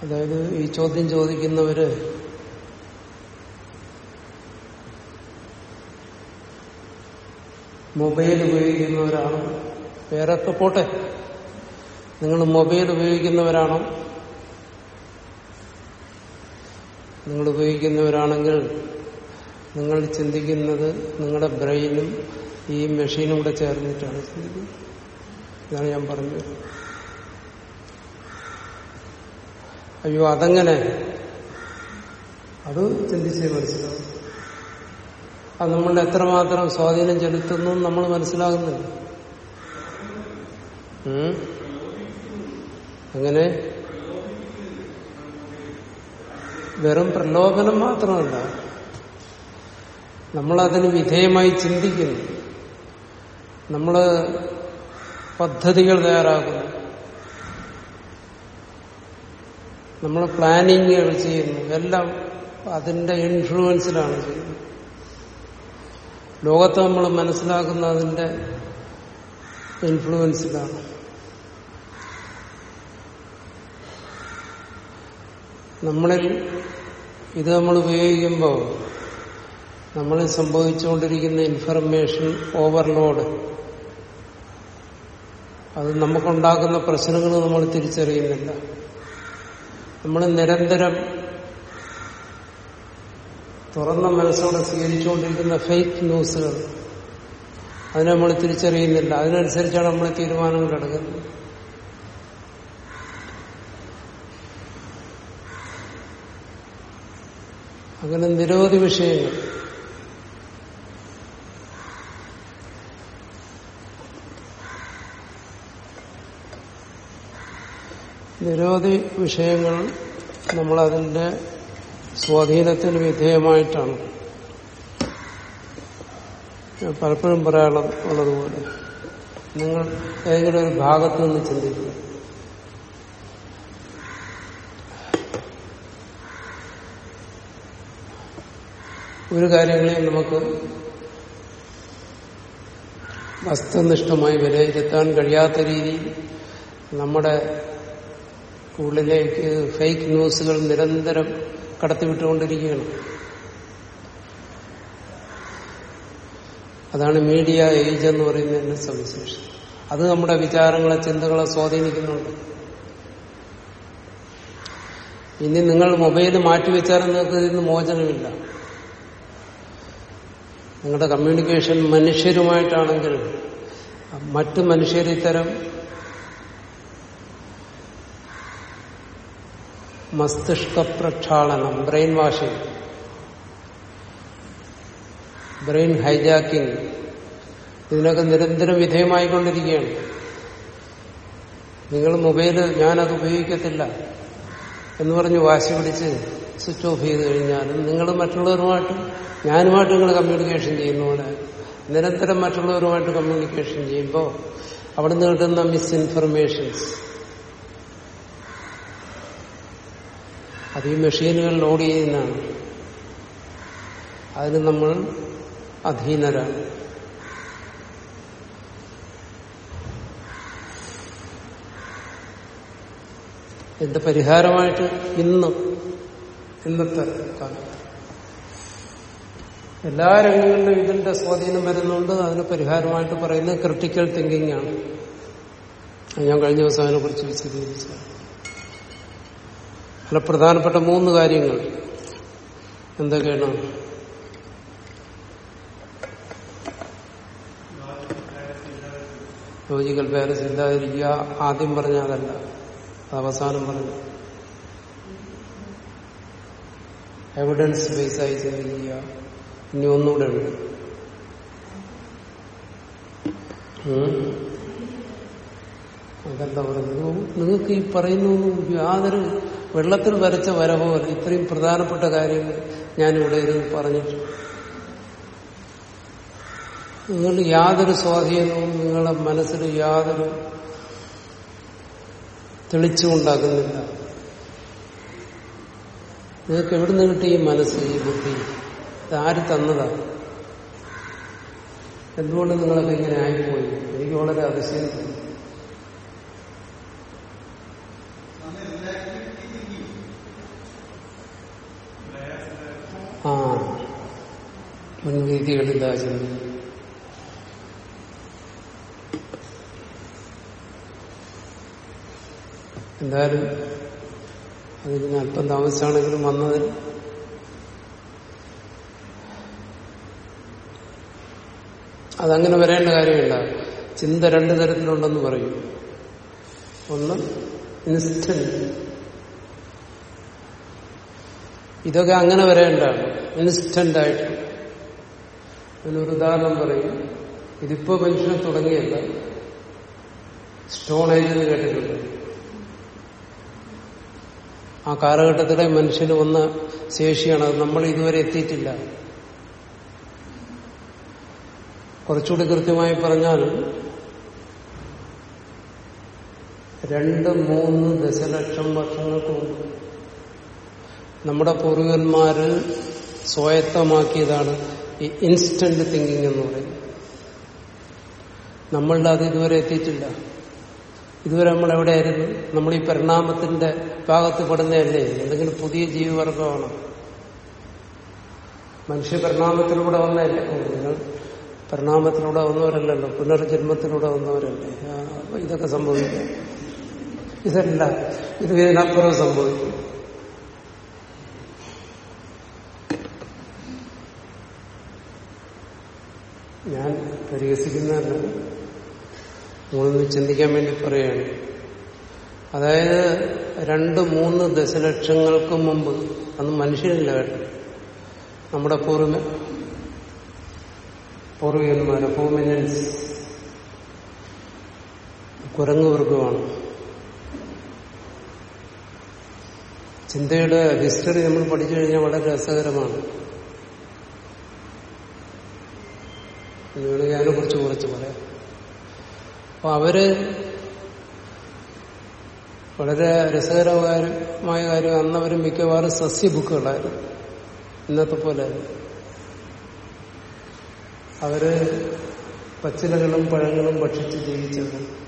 അതായത് ഈ ചോദ്യം ചോദിക്കുന്നവര് മൊബൈൽ ഉപയോഗിക്കുന്നവരാണ്. വേറൊക്കെ പോട്ടെ. നിങ്ങൾ മൊബൈൽ ഉപയോഗിക്കുന്നവരാണോ? നിങ്ങൾ ഉപയോഗിക്കുന്നവരാണെങ്കിൽ നിങ്ങൾ ചിന്തിക്കുന്നത് നിങ്ങളുടെ ബ്രെയിനും ഈ മെഷീനും കൂടെ ചേർന്നിട്ടാണ് ചിന്തിക്കുന്നത്. ഇതാണ് ഞാൻ പറഞ്ഞത് അയ്യോ അതങ്ങനെ. അത് ചിന്തിച്ചേ മനസ്സിലാവും. അത് നമ്മളുടെ എത്രമാത്രം സ്വാധീനം ചെലുത്തുന്നു നമ്മൾ മനസ്സിലാകുന്നില്ല? അങ്ങനെ വെറും പ്രലോഭനം മാത്രമല്ല നമ്മളതിന് വിധേയമായി ചിന്തിക്കുന്നു. നമ്മൾ പദ്ധതികൾ തയ്യാറാക്കുന്നു. നമ്മൾ പ്ലാനിങ്ങുകൾ ചെയ്യുന്നു. എല്ലാം അതിന്റെ ഇൻഫ്ലുവൻസിലാണ് ചെയ്യുന്നത്. ലോകത്തെ നമ്മൾ മനസ്സിലാക്കുന്ന അതിന്റെ ഇൻഫ്ലുവൻസിലാണ്. നമ്മളിൽ ഇത് നമ്മൾ ഉപയോഗിക്കുമ്പോൾ നമ്മളിൽ സംഭവിച്ചുകൊണ്ടിരിക്കുന്ന ഇൻഫർമേഷൻ ഓവർലോഡ് അത് നമുക്കുണ്ടാക്കുന്ന പ്രശ്നങ്ങൾ നമ്മൾ തിരിച്ചറിയുന്നില്ല. നമ്മൾ നിരന്തരം തുറന്ന മനസ്സോടെ സ്വീകരിച്ചുകൊണ്ടിരിക്കുന്ന ഫേക്ക് ന്യൂസുകൾ അതിനെ നമ്മൾ തിരിച്ചറിയുന്നില്ല. അതിനനുസരിച്ചാണ് നമ്മൾ തീരുമാനങ്ങൾ എടുക്കുന്നത്. അങ്ങനെ നിരവധി വിഷയങ്ങൾ. നിരവധി വിഷയങ്ങൾ നമ്മളതിന്റെ സ്വാധീനത്തിന് വിധേയമായിട്ടാണ് പലപ്പോഴും പറയാനുള്ളതുപോലെ നിങ്ങൾ ഏതെങ്കിലും ഒരു ഭാഗത്ത് നിന്ന് ചിന്തിക്കുക. ഒരു കാര്യങ്ങളെയും നമുക്ക് വസ്തുനിഷ്ഠമായി വിലയിരുത്താൻ കഴിയാത്ത രീതിയിൽ നമ്മുടെ ഉള്ളിലേക്ക് ഫേക്ക് ന്യൂസുകൾ നിരന്തരം കടത്തിവിട്ടുകൊണ്ടിരിക്കുകയാണ്. അതാണ് മീഡിയ ഏജ് എന്ന് പറയുന്നതിന്റെ സവിശേഷം അത് നമ്മുടെ വിചാരങ്ങളെ ചിന്തകളെ സ്വാധീനിക്കുന്നുണ്ട്. ഇനി നിങ്ങൾ മൊബൈൽ മാറ്റിവെച്ചാൽ നിങ്ങൾക്ക് ഇതിന് മോചനമില്ല. നിങ്ങളുടെ കമ്മ്യൂണിക്കേഷൻ മനുഷ്യരുമായിട്ടാണെങ്കിൽ മറ്റു മനുഷ്യർ ഇത്തരം മസ്തിഷ്ക പ്രക്ഷാളനം ബ്രെയിൻ വാഷിംഗ് ബ്രെയിൻ ഹൈജാക്കിംഗ് ഇതിനൊക്കെ നിരന്തരം വിധേയമായിക്കൊണ്ടിരിക്കുകയാണ്. നിങ്ങൾ മൊബൈൽ ഞാനത് ഉപയോഗിക്കത്തില്ല എന്ന് പറഞ്ഞ് വാശി പിടിച്ച് സ്വിച്ച് ഓഫ് ചെയ്ത് കഴിഞ്ഞാലും നിങ്ങൾ മറ്റുള്ളവരുമായിട്ട് ഞാനുമായിട്ട് നിങ്ങൾ കമ്മ്യൂണിക്കേഷൻ ചെയ്യുന്ന പോലെ നിരന്തരം മറ്റുള്ളവരുമായിട്ട് കമ്മ്യൂണിക്കേഷൻ ചെയ്യുമ്പോൾ അവിടെ നിന്ന് കിട്ടുന്ന മിസ്ഇൻഫർമേഷൻസ് അത് ഈ മെഷീനുകൾ ലോഡ് ചെയ്യുന്നതാണ്. അതിന് നമ്മൾ അധീനരാണ്. എന്റെ പരിഹാരമായിട്ട് ഇന്നും ഇന്നത്തെ കാലത്ത്. എല്ലാ രംഗങ്ങളിലും ഇതിന്റെ സ്വാധീനം വരുന്നുണ്ട്. അതിന് പരിഹാരമായിട്ട് പറയുന്നത് ക്രിട്ടിക്കൽ തിങ്കിങ് ആണ്. ഞാൻ കഴിഞ്ഞ ദിവസം അതിനെ കുറിച്ച് വിശദീകരിച്ചു. അല്ല പ്രധാനപ്പെട്ട മൂന്ന് കാര്യങ്ങൾ എന്തൊക്കെയാണ്? ലോജിക്കൽ പാരസ് ഇല്ലാതിരിക്കുക. ആദ്യം പറഞ്ഞ അതല്ല അത് അവസാനം പറഞ്ഞു എവിഡൻസ് ബേസായി ചിന്തിക്കുക ഇനി ഒന്നുകൂടെ ഉണ്ട്. അതെന്താ പറയുന്നത്? നിങ്ങൾക്ക് ഈ പറയുന്നൊന്നും യാതൊരു വെള്ളത്തിൽ വരച്ച വര പോലെ ഇത്രയും പ്രധാനപ്പെട്ട കാര്യങ്ങൾ ഞാനിവിടെ ഇരുന്ന് പറഞ്ഞിട്ടു നിങ്ങൾ യാതൊരു സ്വാധീനവും നിങ്ങളുടെ മനസ്സിൽ യാതൊരു തെളിച്ചുണ്ടാക്കുന്നില്ല നിങ്ങൾക്ക് എവിടുന്ന് കിട്ടി ഈ മനസ്സ് ഈ ബുദ്ധി? ഇതാര് തന്നതാണ് എന്തുകൊണ്ട് നിങ്ങളൊക്കെ ഇങ്ങനെ ആയിപ്പോയി? എനിക്ക് വളരെ അതിശയം ആ മുൻവിധികളില്ല ചിന്തി എന്തായാലും അതിന് അല്പം താമസിച്ചാണെങ്കിലും വന്നതിൽ അതങ്ങനെ വരേണ്ട കാര്യമില്ല. ചിന്ത രണ്ടു തരത്തിലുണ്ടെന്ന് പറയും. ഒന്ന് ഇൻസ്റ്റന്റ് ഇതൊക്കെ അങ്ങനെ വരേണ്ടതാണ്. ഇൻസ്റ്റന്റ് ആയിട്ട്. അതിനൊരു ഉദാഹരണം പറയും. ഇതിപ്പോ മനുഷ്യനെ തുടങ്ങിയല്ല. സ്റ്റോൺ ഏജ് കേട്ടിട്ടുണ്ട്. ആ കാലഘട്ടത്തിലെ മനുഷ്യന് വന്ന ശേഷിയാണ് അത്. നമ്മൾ ഇതുവരെ എത്തിയിട്ടില്ല. കുറച്ചുകൂടി കൃത്യമായി പറഞ്ഞാൽ രണ്ട് മൂന്ന് ദശലക്ഷം വർഷങ്ങൾക്ക് മുമ്പ് നമ്മുടെ പൂർവികന്മാര് സ്വായത്തമാക്കിയതാണ് ഈ ഇൻസ്റ്റന്റ് തിങ്കിങ് എന്ന് പറയുന്നത്. നമ്മളുടെ അത് ഇതുവരെ എത്തിയിട്ടില്ല. ഇതുവരെ നമ്മൾ എവിടെയായിരുന്നു? നമ്മൾ ഈ പരിണാമത്തിന്റെ ഭാഗത്ത് പെടുന്നതല്ലേ? എന്തെങ്കിലും പുതിയ ജീവിവർഗമാണ് മനുഷ്യ പരിണാമത്തിലൂടെ വന്നതല്ലേ? നിങ്ങൾ പരിണാമത്തിലൂടെ വന്നവരല്ലല്ലോ. പുനർജന്മത്തിലൂടെ വന്നവരല്ലേ. അപ്പൊ ഇതൊക്കെ സംഭവിക്കാം. ഇതല്ല. ഇത് ഇതിനപ്പുറം സംഭവിക്കും. ഞാൻ പരിഹസിക്കുന്നതല്ല. നിങ്ങളൊന്ന് ചിന്തിക്കാൻ വേണ്ടി പറയുകയാണ്. അതായത് രണ്ട് മൂന്ന് ദശലക്ഷങ്ങൾക്ക് മുമ്പ്. അന്ന് മനുഷ്യരില്ല കേട്ടോ. നമ്മുടെ പൂർവ പൂർവികന്മാര് ഹോമിനൻസ് കുരങ്ങുവർഗമാണ് ചിന്തയുടെ ഹിസ്റ്ററി നമ്മൾ പഠിച്ചു കഴിഞ്ഞാൽ വളരെ രസകരമാണ്. വേണമെങ്കിൽ അതിനെ കുറിച്ച് കുറച്ച് പറയാം. അപ്പൊ അവർ വളരെ രസകരമായ കാര്യം അന്നവർ മിക്കവാറും സസ്യബുക്കുകളായിരുന്നു ഇന്നത്തെ പോലെ. അവർ പച്ചിലകളും പഴങ്ങളും ഭക്ഷിച്ച് ജീവിച്ചത്.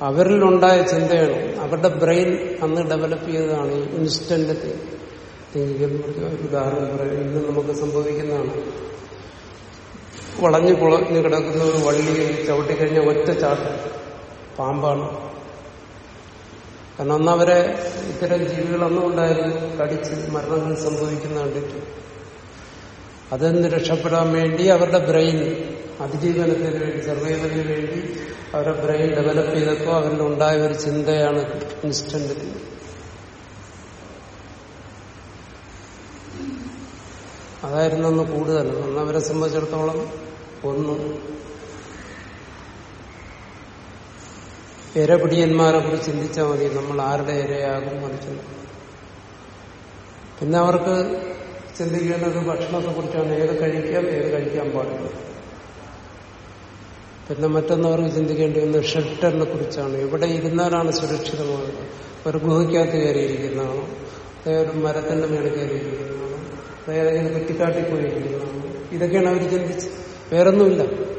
അവരിലുണ്ടായ ചിന്തയാണ് അവരുടെ ബ്രെയിൻ അന്ന് ഡെവലപ്പ് ചെയ്തതാണ് ഈ ഇൻസ്റ്റന്റ് തിങ്കിങ് ഉദാഹരണം പറയാം. ഇന്ന് നമുക്ക് സംഭവിക്കുന്നതാണ്. വളഞ്ഞു കുളഞ്ഞു കിടക്കുന്ന ഒരു വള്ളിയിൽ ചവിട്ടിക്കഴിഞ്ഞ ഒറ്റ ചാട്ടം പാമ്പാണ്. കാരണം അന്ന് അവരെ ഇത്തരം ജീവികളൊന്നും ഉണ്ടായിരുന്നു കടിച്ച് മരണങ്ങൾ സംഭവിക്കുന്ന കണ്ടിട്ട്. അതിൽ നിന്ന് രക്ഷപ്പെടാൻ വേണ്ടി അവരുടെ ബ്രെയിൻ അതിജീവനത്തിന് വേണ്ടി സർവൈവലിന് വേണ്ടി അവരുടെ ബ്രെയിൻ ഡെവലപ്പ് ചെയ്തപ്പോൾ അവരിൽ ഉണ്ടായ ഒരു ചിന്തയാണ് ഇൻസ്റ്റന്റ്. അതായിരുന്നു അന്ന് കൂടുതൽ. അന്ന് അവരെ സംബന്ധിച്ചിടത്തോളം ഒന്ന് ഇരപിടിയന്മാരെ കുറിച്ച് ചിന്തിച്ചാൽ മതി. നമ്മൾ ആരുടെ ഇരയാകും മറിച്ചു പിന്നെ അവർക്ക് ചിന്തിക്കേണ്ടത് ഭക്ഷണത്തെ കുറിച്ചാണ്. ഏത് കഴിക്കാം ഏത് കഴിക്കാൻ പാടില്ല. പിന്നെ മറ്റൊന്നവർക്ക് ചിന്തിക്കേണ്ടി വന്നത് ഷെൽട്ടറിനെ കുറിച്ചാണ്. എവിടെ ഇരുന്നാലാണ് സുരക്ഷിതമാകുന്നത് ഒരു ഗുഹയ്ക്കകത്ത് കയറിയിരിക്കുന്നതാണോ. ഒരു മരത്തിന്റെ മേളിൽ കയറിയിരിക്കുന്നതാണോ. അതേ ഏതെങ്കിലും കുറ്റിക്കാട്ടിൽ പോയിരിക്കുന്നതാണോ. ഇതൊക്കെയാണ് അവർ ചിന്തിച്ചത്. വേറൊന്നുമില്ല.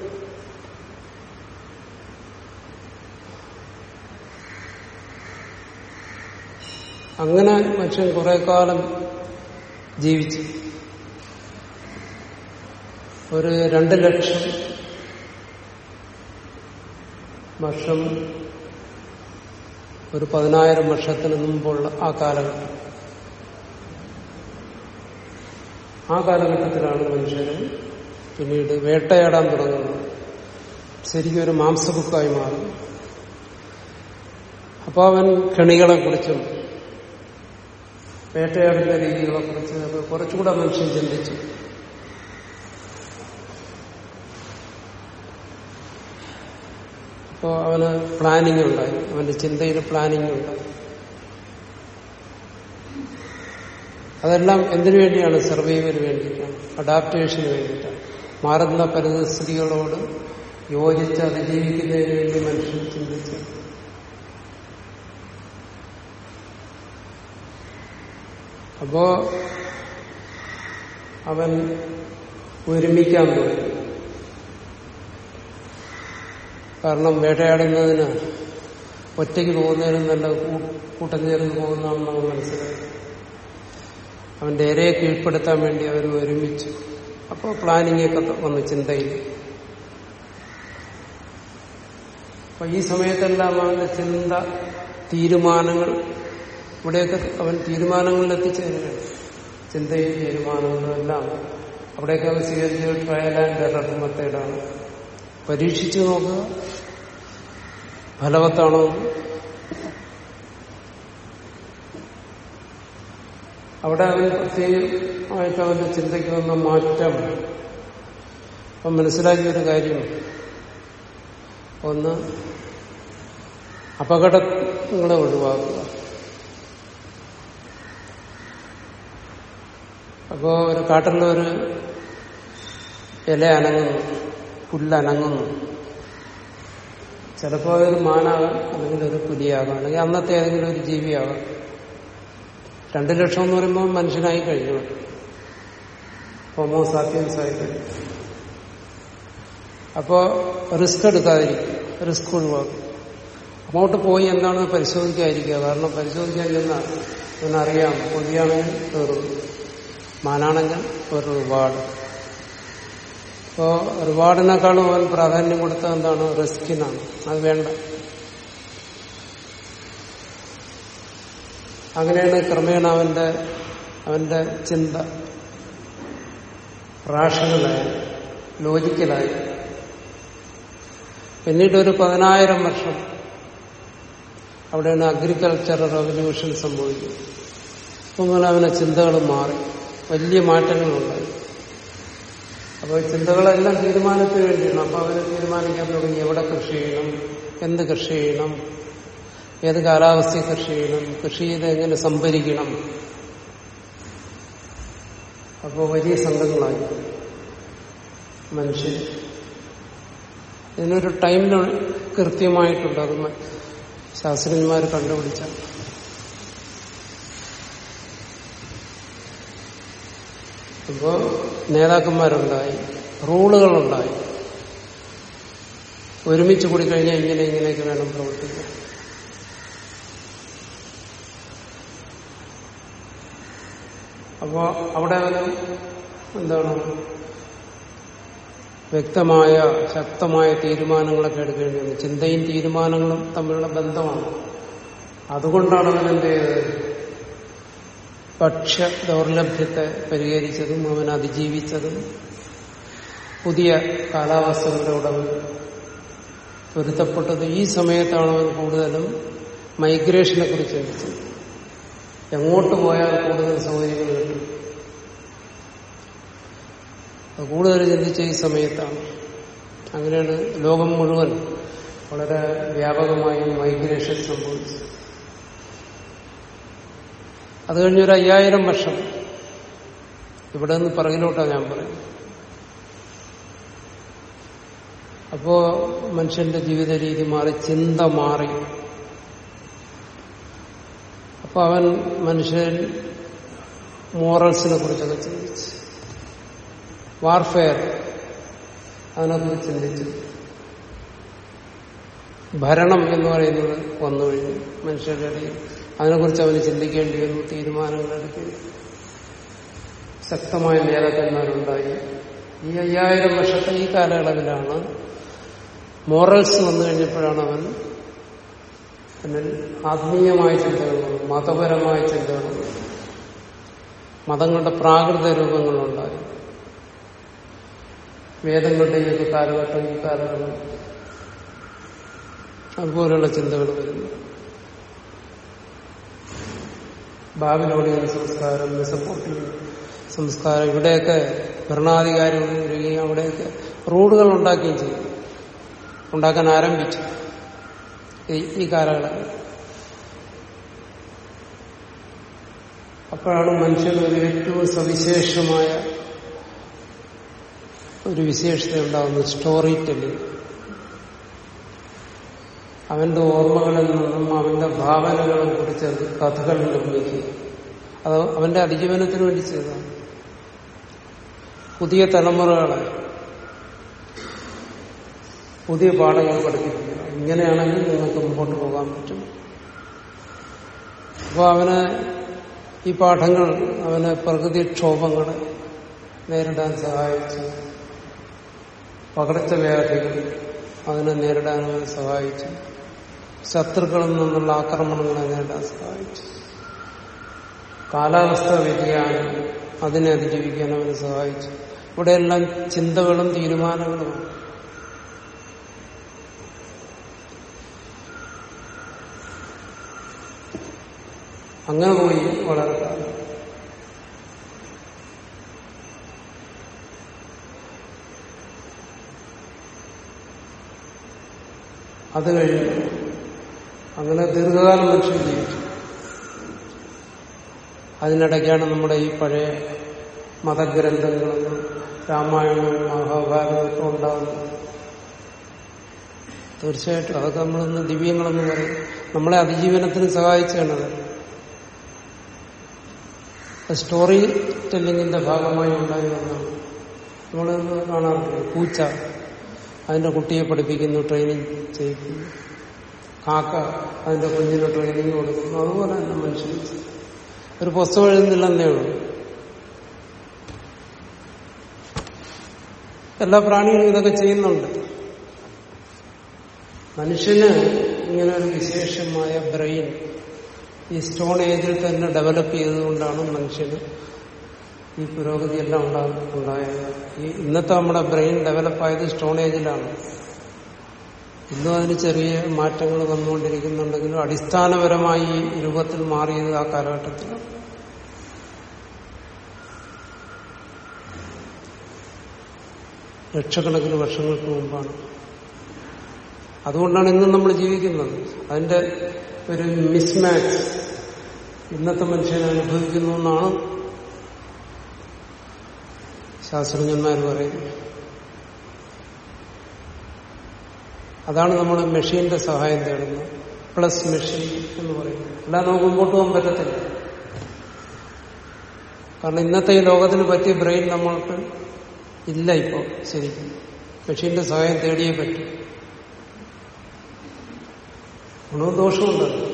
അങ്ങനെ മനുഷ്യൻ കുറെ കാലം ജീവിച്ചു. ഒരു രണ്ട് ലക്ഷം വർഷം ഒരു പതിനായിരം വർഷത്തിന് മുമ്പുള്ള ആ കാലഘട്ടം. ആ കാലഘട്ടത്തിലാണ് മനുഷ്യന് പിന്നീട് വേട്ടയാടാൻ തുടങ്ങുന്നത്. ശരിക്കും ഒരു മാംസബുക്കായി മാറും. അപ്പൊ അവൻ കെണികളെ കുറിച്ചും വേട്ടയാടുന്ന രീതികളെ കുറിച്ച് കുറച്ചുകൂടെ മനുഷ്യൻ ചിന്തിച്ചു. അപ്പോൾ അവന് പ്ലാനിങ് ഉണ്ടായി. അവന്റെ ചിന്തയിൽ പ്ലാനിങ് ഉണ്ടായി. അതെല്ലാം എന്തിനു വേണ്ടിയാണ്? സർവൈവിന് വേണ്ടിയിട്ടാണ്. അഡാപ്റ്റേഷന് വേണ്ടിയിട്ടാണ്. മാറുന്ന പരിതസ്ഥിതികളോട് യോജിച്ച് അതിജീവിക്കുന്നതിന് വേണ്ടി മനുഷ്യൻ ചിന്തിച്ചു. അപ്പോ അവൻ ഒരുമിക്കാൻ തുടങ്ങി കാരണം വേട്ടയാടുന്നതിന് ഒറ്റയ്ക്ക് പോകുന്നതിനും നല്ല കൂട്ടം ചേർന്ന് പോകുന്നതാണെന്ന് അവൻ മനസ്സിലായി അവന്റെ ഇരയെ കീഴ്പ്പെടുത്താൻ വേണ്ടി അവർ ഒരുമിച്ചു. അപ്പോൾ പ്ലാനിംഗ് ഒക്കെ വന്നു ചിന്തയിൽ. അപ്പൊ ഈ സമയത്തെല്ലാം അവന്റെ ചിന്ത തീരുമാനങ്ങൾ ഇവിടെയൊക്കെ അവൻ തീരുമാനങ്ങളിൽ എത്തിച്ചേരുകയാണ് ചിന്തയും തീരുമാനങ്ങളും എല്ലാം അവിടെയൊക്കെ അവൻ സ്വീകരിച്ച ട്രയൽ ആൻഡ് എറർ മെത്തേഡാണ് പരീക്ഷിച്ചു നോക്കുക. ഫലവത്താണോ അവിടെ അവൻ പ്രത്യേകമായിട്ട് അവന്റെ ചിന്തയ്ക്ക് വന്ന മാറ്റം. അപ്പൊ മനസ്സിലാക്കിയൊരു കാര്യം. ഒന്ന് അപകടങ്ങളെ ഒഴിവാക്കുക. അപ്പോ ഒരു കാട്ടിലുള്ള ഒരു ഇല അനങ്ങുന്നു പുല്ലനങ്ങുന്നു. ചിലപ്പോൾ ഒരു മാനാകാം അല്ലെങ്കിൽ ഒരു പുലിയാകാം അല്ലെങ്കിൽ അന്നത്തെ ഏതെങ്കിലും ഒരു ജീവിയാകാം. രണ്ടു ലക്ഷം എന്ന് പറയുമ്പോൾ മനുഷ്യനായി കഴിഞ്ഞു. ഹോമോസാപ്പിയൻസ് കഴിഞ്ഞു. അപ്പോ റിസ്ക് എടുക്കാതിരിക്കും റിസ്ക് ഒഴിവാക്കും. അങ്ങോട്ട് പോയി എന്താണെന്ന് പരിശോധിക്കാതിരിക്കുക. കാരണം പരിശോധിക്കാൻ ചെന്നാൽ അവനറിയാം പുലിയാണെങ്കിൽ ഒരു മാനാണെങ്കിൽ ഒരു റിവാർഡ് അപ്പോ റിവാർഡിനേക്കാളും അവൻ പ്രാധാന്യം കൊടുത്ത എന്താണ്? റിസ്കിനാണ് അത് വേണ്ട. അങ്ങനെയാണ് ക്രമേണ അവന്റെ അവന്റെ ചിന്ത റാഷണലായി ലോജിക്കലായി പിന്നീട് ഒരു പതിനായിരം വർഷം അവിടെയാണ് അഗ്രികൾച്ചർ റവല്യൂഷൻ സംഭവിക്കുന്നത് അപ്പം മുതൽ അവനെ ചിന്തകൾ മാറി. വലിയ മാറ്റങ്ങളുണ്ടായി അപ്പോൾ ചിന്തകളെല്ലാം തീരുമാനത്തിന് വേണ്ടിയാണ്. അപ്പൊ അവർ തീരുമാനിക്കാൻ തുടങ്ങി. എവിടെ കൃഷി ചെയ്യണം? എന്ത് കൃഷി ചെയ്യണം? ഏത് കാലാവസ്ഥയിൽ കൃഷി ചെയ്യണം? കൃഷി ചെയ്ത് എങ്ങനെ സംഭരിക്കണം? അപ്പോൾ വലിയ സംഘങ്ങളായി മനുഷ്യൻ ഇതിനൊരു ടൈമിന് കൃത്യമായിട്ടുണ്ട്. അത് ശാസ്ത്രജ്ഞന്മാർ കണ്ടുപിടിച്ച അപ്പോ നേതാക്കന്മാരുണ്ടായി റൂളുകളുണ്ടായി. ഒരുമിച്ച് കൂടി കഴിഞ്ഞാൽ ഇങ്ങനെ ഇങ്ങനെയൊക്കെ വേണം പ്രവർത്തിക്കാൻ. അപ്പോ അവിടെ എന്താണ്? വ്യക്തമായ ശക്തമായ തീരുമാനങ്ങളൊക്കെ എടുക്കേണ്ടി വന്നു. ചിന്തയും തീരുമാനങ്ങളും തമ്മിലുള്ള ബന്ധമാണ്. അതുകൊണ്ടാണ് അവൻ എന്ത് ചെയ്തത്? ഭക്ഷ്യ ദൗർലഭ്യത്തെ പരിഹരിച്ചതും അവൻ അതിജീവിച്ചതും പുതിയ കാലാവസ്ഥകളുടെ അവൻ പൊരുത്തപ്പെട്ടത് ഈ സമയത്താണ് അവൻ കൂടുതലും മൈഗ്രേഷനെ കുറിച്ച് ചിന്തിച്ചത്. എങ്ങോട്ട് പോയാൽ കൂടുതൽ സൗകര്യങ്ങൾ കിട്ടും? കൂടുതൽ ചിന്തിച്ച ഈ സമയത്താണ്. അങ്ങനെയാണ് ലോകം മുഴുവൻ വളരെ വ്യാപകമായി മൈഗ്രേഷൻ സംഭവിച്ചത്. അത് കഴിഞ്ഞൊരു അയ്യായിരം വർഷം. ഇവിടെ നിന്ന് പറയുന്നോട്ടാണ് ഞാൻ പറയും അപ്പോ മനുഷ്യന്റെ ജീവിത രീതി മാറി ചിന്ത മാറി. അപ്പൊ അവൻ മനുഷ്യൻ മോറൽസിനെ കുറിച്ചൊക്കെ ചിന്തിച്ചു. വാർഫെയർ അതിനെക്കുറിച്ച് ചിന്തിച്ചു. ഭരണം എന്ന് പറയുന്നത് വന്നു കഴിഞ്ഞു മനുഷ്യരുടെ ഇടയിൽ. അതിനെക്കുറിച്ച് അവന് ചിന്തിക്കേണ്ടി വന്നു തീരുമാനങ്ങൾ എടുക്കേണ്ടി വന്നു. ശക്തമായ നേതാക്കന്മാരുണ്ടായി ഈ അയ്യായിരം വർഷത്തെ ഈ കാലയളവിലാണ് മോറൽസ് വന്നു കഴിഞ്ഞപ്പോഴാണ് അവൻ അതിൽ ആത്മീയമായ ചിന്തകളും മതപരമായ ചിന്തകളും മതങ്ങളുടെ പ്രാകൃത രൂപങ്ങളുണ്ടായി. വേദങ്ങളുടെ ഈ കാലഘട്ടം ഈ കാലഘട്ടം അതുപോലെയുള്ള ചിന്തകൾ വരുന്നു. ബാബിലോണിയൻ സംസ്കാരം മെസപ്പോട്ടിയൻ സംസ്കാരം ഇവിടെയൊക്കെ ഭരണാധികാരികൾ വരികയും അവിടെയൊക്കെ റോഡുകൾ ഉണ്ടാക്കുകയും ചെയ്തു. ഉണ്ടാക്കാൻ ആരംഭിച്ചു. ഈ കാലഘട്ടത്തിൽ. അപ്പോഴാണ് മനുഷ്യന് ഒരു ഏറ്റവും സവിശേഷമായ ഒരു വിശേഷത ഉണ്ടാകുന്നത് സ്റ്റോറി ടെല്ലിംഗ് അവന്റെ ഓർമ്മകളിൽ നിന്നും അവന്റെ ഭാവനകളെ കുറിച്ച് കഥകൾ നിർമ്മിക്കുക അത് അവന്റെ അതിജീവനത്തിന് വേണ്ടി ചെയ്തതാണ്. പുതിയ തലമുറകളെ പുതിയ പാഠങ്ങൾ പഠിപ്പിക്കുക ഇങ്ങനെയാണെങ്കിൽ നിങ്ങൾക്ക് മുമ്പോട്ട് പോകാൻ പറ്റും. അപ്പോൾ അവന് ഈ പാഠങ്ങൾ അവന് പ്രകൃതിക്ഷോഭങ്ങൾ നേരിടാൻ സഹായിച്ചു. പകർച്ചവ്യാധികൾ അതിനെ നേരിടാൻ സഹായിച്ചു. ശത്രുക്കളിൽ നിന്നുള്ള ആക്രമണങ്ങളെ നേടാൻ സഹായിച്ചു കാലാവസ്ഥാ വ്യതിയാനം അതിനെ അതിജീവിക്കാൻ അവന് സഹായിച്ചു. ഇവിടെയെല്ലാം ചിന്തകളും തീരുമാനങ്ങളും അങ്ങനെ പോയി വളരെ അത് കഴിഞ്ഞ് ദീർഘകാലം മനുഷ്യൻ ജീവിച്ചു. അതിനിടയ്ക്കാണ് നമ്മുടെ ഈ പഴയ മതഗ്രന്ഥങ്ങളും രാമായണവും മഹാഭാരതവും ഒക്കെ ഉണ്ടാകുന്നത് തീർച്ചയായിട്ടും അതൊക്കെ നമ്മളൊന്ന് ദിവ്യങ്ങളെന്ന് പറയും. നമ്മളെ അതിജീവനത്തിന് സഹായിച്ചാണത് സ്റ്റോറി ടെല്ലിങ്ങിന്റെ ഭാഗമായി ഉണ്ടായി വന്നാണ് നമ്മളിന്ന് കാണാറുണ്ട് പൂച്ച. അതിന്റെ കുട്ടിയെ പഠിപ്പിക്കുന്നു ട്രെയിനിങ് ചെയ്യിക്കുന്നു. കാക്ക അതിന്റെ കുഞ്ഞിന് ട്രെയിനിങ് കൊടുക്കുന്നു. അതുപോലെ തന്നെ മനുഷ്യൻ. ഒരു പുസ്തകം എഴുതുന്നില്ലെന്നേ ഉള്ളൂ. എല്ലാ പ്രാണികളും ഇതൊക്കെ ചെയ്യുന്നുണ്ട്. മനുഷ്യന് ഇങ്ങനെ ഒരു വിശേഷമായ ബ്രെയിൻ ഈ സ്റ്റോൺ ഏജിൽ തന്നെ ഡെവലപ്പ് ചെയ്തുകൊണ്ടാണ് മനുഷ്യന് ഈ പുരോഗതിയെല്ലാം ഉണ്ടായത്. ഈ ഇന്നത്തെ നമ്മുടെ ബ്രെയിൻ ഡെവലപ്പായത് സ്റ്റോൺ ഏജിലാണ്. ഇന്നും അതിന് ചെറിയ മാറ്റങ്ങൾ വന്നുകൊണ്ടിരിക്കുന്നുണ്ടെങ്കിലും അടിസ്ഥാനപരമായി ഈ രൂപത്തിൽ മാറിയത് ആ കാലഘട്ടത്തിലാണ് ലക്ഷക്കണക്കിന് വർഷങ്ങൾക്ക് മുമ്പാണ്. അതുകൊണ്ടാണ് ഇന്നും നമ്മൾ ജീവിക്കുന്നത്. അതിന്റെ ഒരു മിസ്മാച്ച് ഇന്നത്തെ മനുഷ്യനെ അനുഭവിക്കുന്നു എന്നാണ് ശാസ്ത്രജ്ഞന്മാർ പറയുന്നത്. അതാണ് നമ്മൾ മെഷീന്റെ സഹായം തേടുന്നത്. പ്ലസ് മെഷീൻ എന്ന് പറയുന്നത്. അല്ലാതെ നമുക്ക് മുമ്പോട്ട് പോകാൻ പറ്റത്തില്ല. കാരണം ഇന്നത്തെ ഈ ലോകത്തിന് പറ്റിയ ബ്രെയിൻ നമ്മൾക്ക് ഇല്ല ഇപ്പോൾ ശരിക്കും. മെഷീന്റെ സഹായം തേടിയേ പറ്റും. ഗുണവും ദോഷമുണ്ട്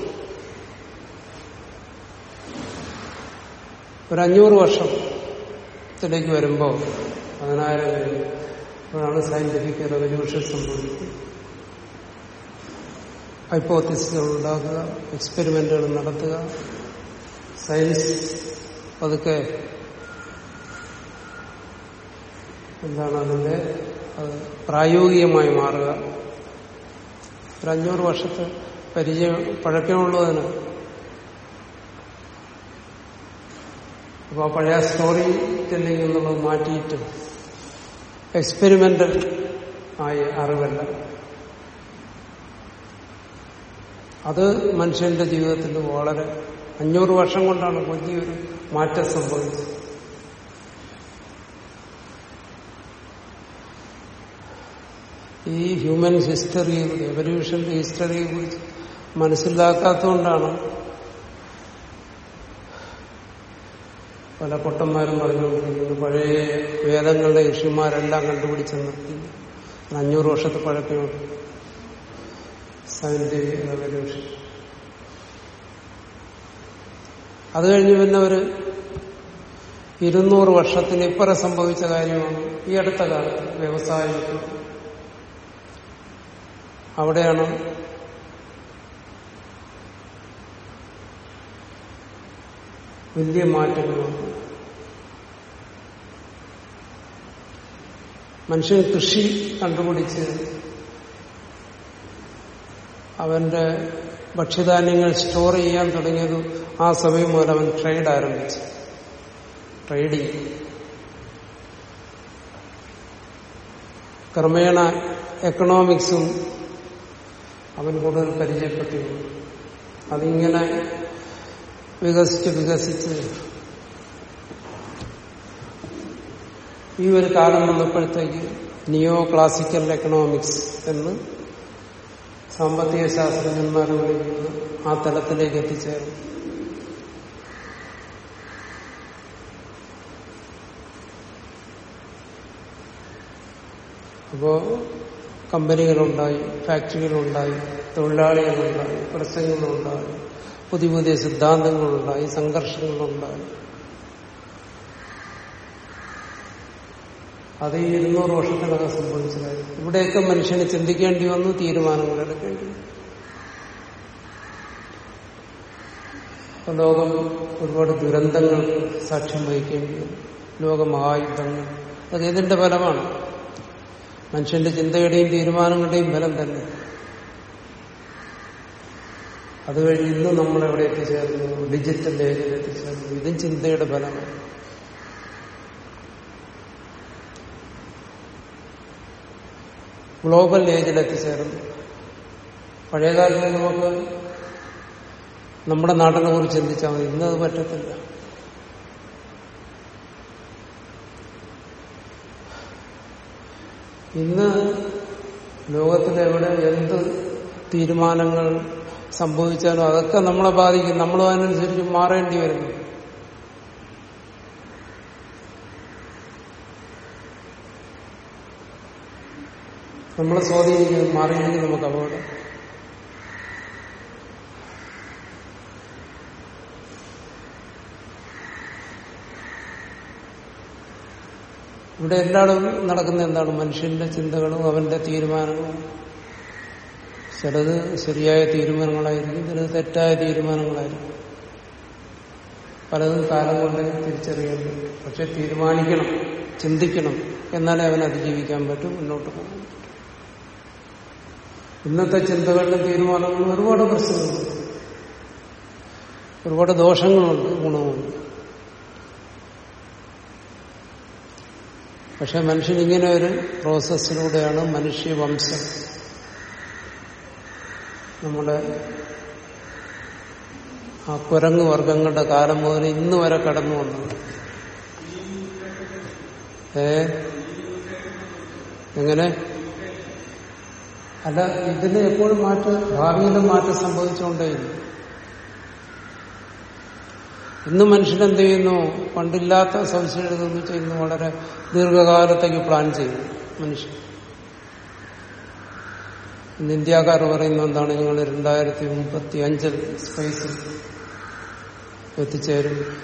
ഒരു അഞ്ഞൂറ് വർഷത്തിലേക്ക് വരുമ്പോൾ പതിനായിരം കഴിഞ്ഞ് അപ്പോഴാണ് സയന്റിഫിക് റെവല്യൂഷൻ സംഭവിക്കുന്നത്. ഹൈപ്പോത്തിസുകൾ ഉണ്ടാക്കുക എക്സ്പെരിമെന്റുകൾ നടത്തുക സയൻസ് പതുക്കെ എന്താണ് അതിന്റെ അത് പ്രായോഗികമായി മാറുക. ഒരു അഞ്ഞൂറ് വർഷത്തെ പരിചയം പഴക്കമുള്ളതിന്. അപ്പൊ ആ പഴയ സ്റ്റോറി ടെല്ലിംഗ് എന്നുള്ളത് മാറ്റിയിട്ട് എക്സ്പെരിമെന്റൽ ആയ അറിവല്ല. അത് മനുഷ്യന്റെ ജീവിതത്തിൽ വളരെ അഞ്ഞൂറ് വർഷം കൊണ്ടാണ് വലിയൊരു മാറ്റം സംഭവിച്ചത്. ഈ ഹ്യൂമൻ ഹിസ്റ്ററിയെ എവല്യൂഷന്റെ ഹിസ്റ്ററിയെ കുറിച്ച് മനസ്സിലാക്കാത്തതുകൊണ്ടാണ് പല പൊട്ടന്മാരും പറഞ്ഞുകൊണ്ടിരിക്കുന്നത്. പഴയ വേദങ്ങളുടെ ഋഷിമാരെല്ലാം കണ്ടുപിടിച്ചെന്ന്. അഞ്ഞൂറ് വർഷത്തെ പഴക്കമുണ്ട്. സയന്റിഫിക് റെവല്യൂഷൻ അത് കഴിഞ്ഞ് പിന്നെ ഒരു ഇരുന്നൂറ് വർഷത്തിന് ഇപ്പുറം സംഭവിച്ച കാര്യമാണ് ഈ അടുത്ത കാലത്ത് വ്യവസായ അവിടെയാണ് വലിയ മാറ്റങ്ങൾ മനുഷ്യൻ കൃഷി കണ്ടുപിടിച്ച് അവന്റെ ഭക്ഷ്യധാന്യങ്ങൾ സ്റ്റോർ ചെയ്യാൻ തുടങ്ങിയത് ആ സമയം മുതൽ അവൻ ട്രേഡ് ആരംഭിച്ചു. ട്രേഡിങ് ക്രമേണ എക്കണോമിക്സും അവൻ കൂടുതൽ പരിചയപ്പെട്ടു അതിങ്ങനെ വികസിച്ച് വികസിച്ച് ഈ ഒരു കാലം വന്നപ്പോഴത്തേക്ക് നിയോ ക്ലാസിക്കൽ എക്കണോമിക്സ് എന്ന് സാമ്പത്തിക ശാസ്ത്രജ്ഞന്മാരെ വിളിക്കുന്നത് ആ തലത്തിലേക്ക് എത്തിച്ചേർന്നു. അപ്പോ കമ്പനികളുണ്ടായി ഫാക്ടറികളുണ്ടായി തൊഴിലാളികളുണ്ടായി പ്രസംഗങ്ങളുണ്ടായി പുതിയ പുതിയ സിദ്ധാന്തങ്ങളുണ്ടായി സംഘർഷങ്ങളുണ്ടായി. അത് ഈ ഇരുന്നൂറ് വർഷത്തിനകം സംഭവിച്ചതായി. ഇവിടെയൊക്കെ മനുഷ്യന് ചിന്തിക്കേണ്ടി വന്നു തീരുമാനങ്ങൾ എടുക്കേണ്ടി വന്നു. ലോകം ഒരുപാട് ദുരന്തങ്ങൾ സാക്ഷ്യം വഹിക്കേണ്ടി വന്നു. ലോകമഹായുദ്ധങ്ങൾ അത് ഇതിന്റെ ഫലമാണ്? മനുഷ്യന്റെ ചിന്തയുടെയും തീരുമാനങ്ങളുടെയും ഫലം തന്നെ. അത് ഇന്ന് നമ്മളെവിടെ എത്തിച്ചേർന്നു ഡിജിറ്റൽ ഏജിൽ എത്തിച്ചേർന്നു ഇതും ചിന്തയുടെ ഫലമാണ്. ഗ്ലോബൽ ഏജിൽ എത്തിച്ചേർന്നു. പഴയകാലത്ത് നമുക്ക് നമ്മുടെ നാട്ടിനെ കുറിച്ച് ചിന്തിച്ചാൽ മതി. ഇന്നത് പറ്റത്തില്ല. ഇന്ന് ലോകത്തിലെവിടെ എന്ത് തീരുമാനങ്ങൾ സംഭവിച്ചാലും അതൊക്കെ നമ്മളെ ബാധിക്കും. നമ്മളും അതിനനുസരിച്ച് മാറേണ്ടി വരുന്നു. നമ്മളെ സ്വാധീനിക്കുന്നത് മാറിയില്ലെങ്കിൽ നമുക്ക് അപകടം. ഇവിടെ എല്ലായിടും നടക്കുന്ന എന്താണ്? മനുഷ്യന്റെ ചിന്തകളും അവന്റെ തീരുമാനങ്ങളും. ചിലത് ശരിയായ തീരുമാനങ്ങളായിരിക്കും ചിലത് തെറ്റായ തീരുമാനങ്ങളായിരിക്കും. പലതും കാലം കൊണ്ട് തിരിച്ചറിയാൻ പക്ഷെ തീരുമാനിക്കണം ചിന്തിക്കണം എന്നാലേ അവൻ അതിജീവിക്കാൻ പറ്റും മുന്നോട്ട് പോകാൻ ഇന്നത്തെ ചിന്തകളിലും തീരുമാനങ്ങളും ഒരുപാട് പ്രശ്നങ്ങളുണ്ട്. ഒരുപാട് ദോഷങ്ങളുണ്ട് ഗുണമുണ്ട്. പക്ഷെ മനുഷ്യൻ ഇങ്ങനെ ഒരു പ്രോസസ്സിലൂടെയാണ് മനുഷ്യവംശം നമ്മുടെ ആ കുരങ്ങ് വർഗങ്ങളുടെ കാലം മുതൽ ഇന്ന് വരെ കടന്നു വന്നത്. ഏ? എങ്ങനെ? അല്ല ഇതിന് എപ്പോഴും മാറ്റം ഭാവിയിലും മാറ്റം സംഭവിച്ചുകൊണ്ടേയിരുന്നു. ഇന്ന് മനുഷ്യൻ എന്ത് ചെയ്യുന്നു? പണ്ടില്ലാത്ത സവിശേഷത എന്ന് ചെയ്യുന്നു. വളരെ ദീർഘകാലത്തേക്ക് പ്ലാൻ ചെയ്യുന്നു മനുഷ്യൻ. ഇന്ന് ഇന്ത്യക്കാർ പറയുന്ന എന്താണ്? ഞങ്ങൾ രണ്ടായിരത്തി മുപ്പത്തി അഞ്ചിൽ സ്പേസിൽ എത്തിച്ചേരും.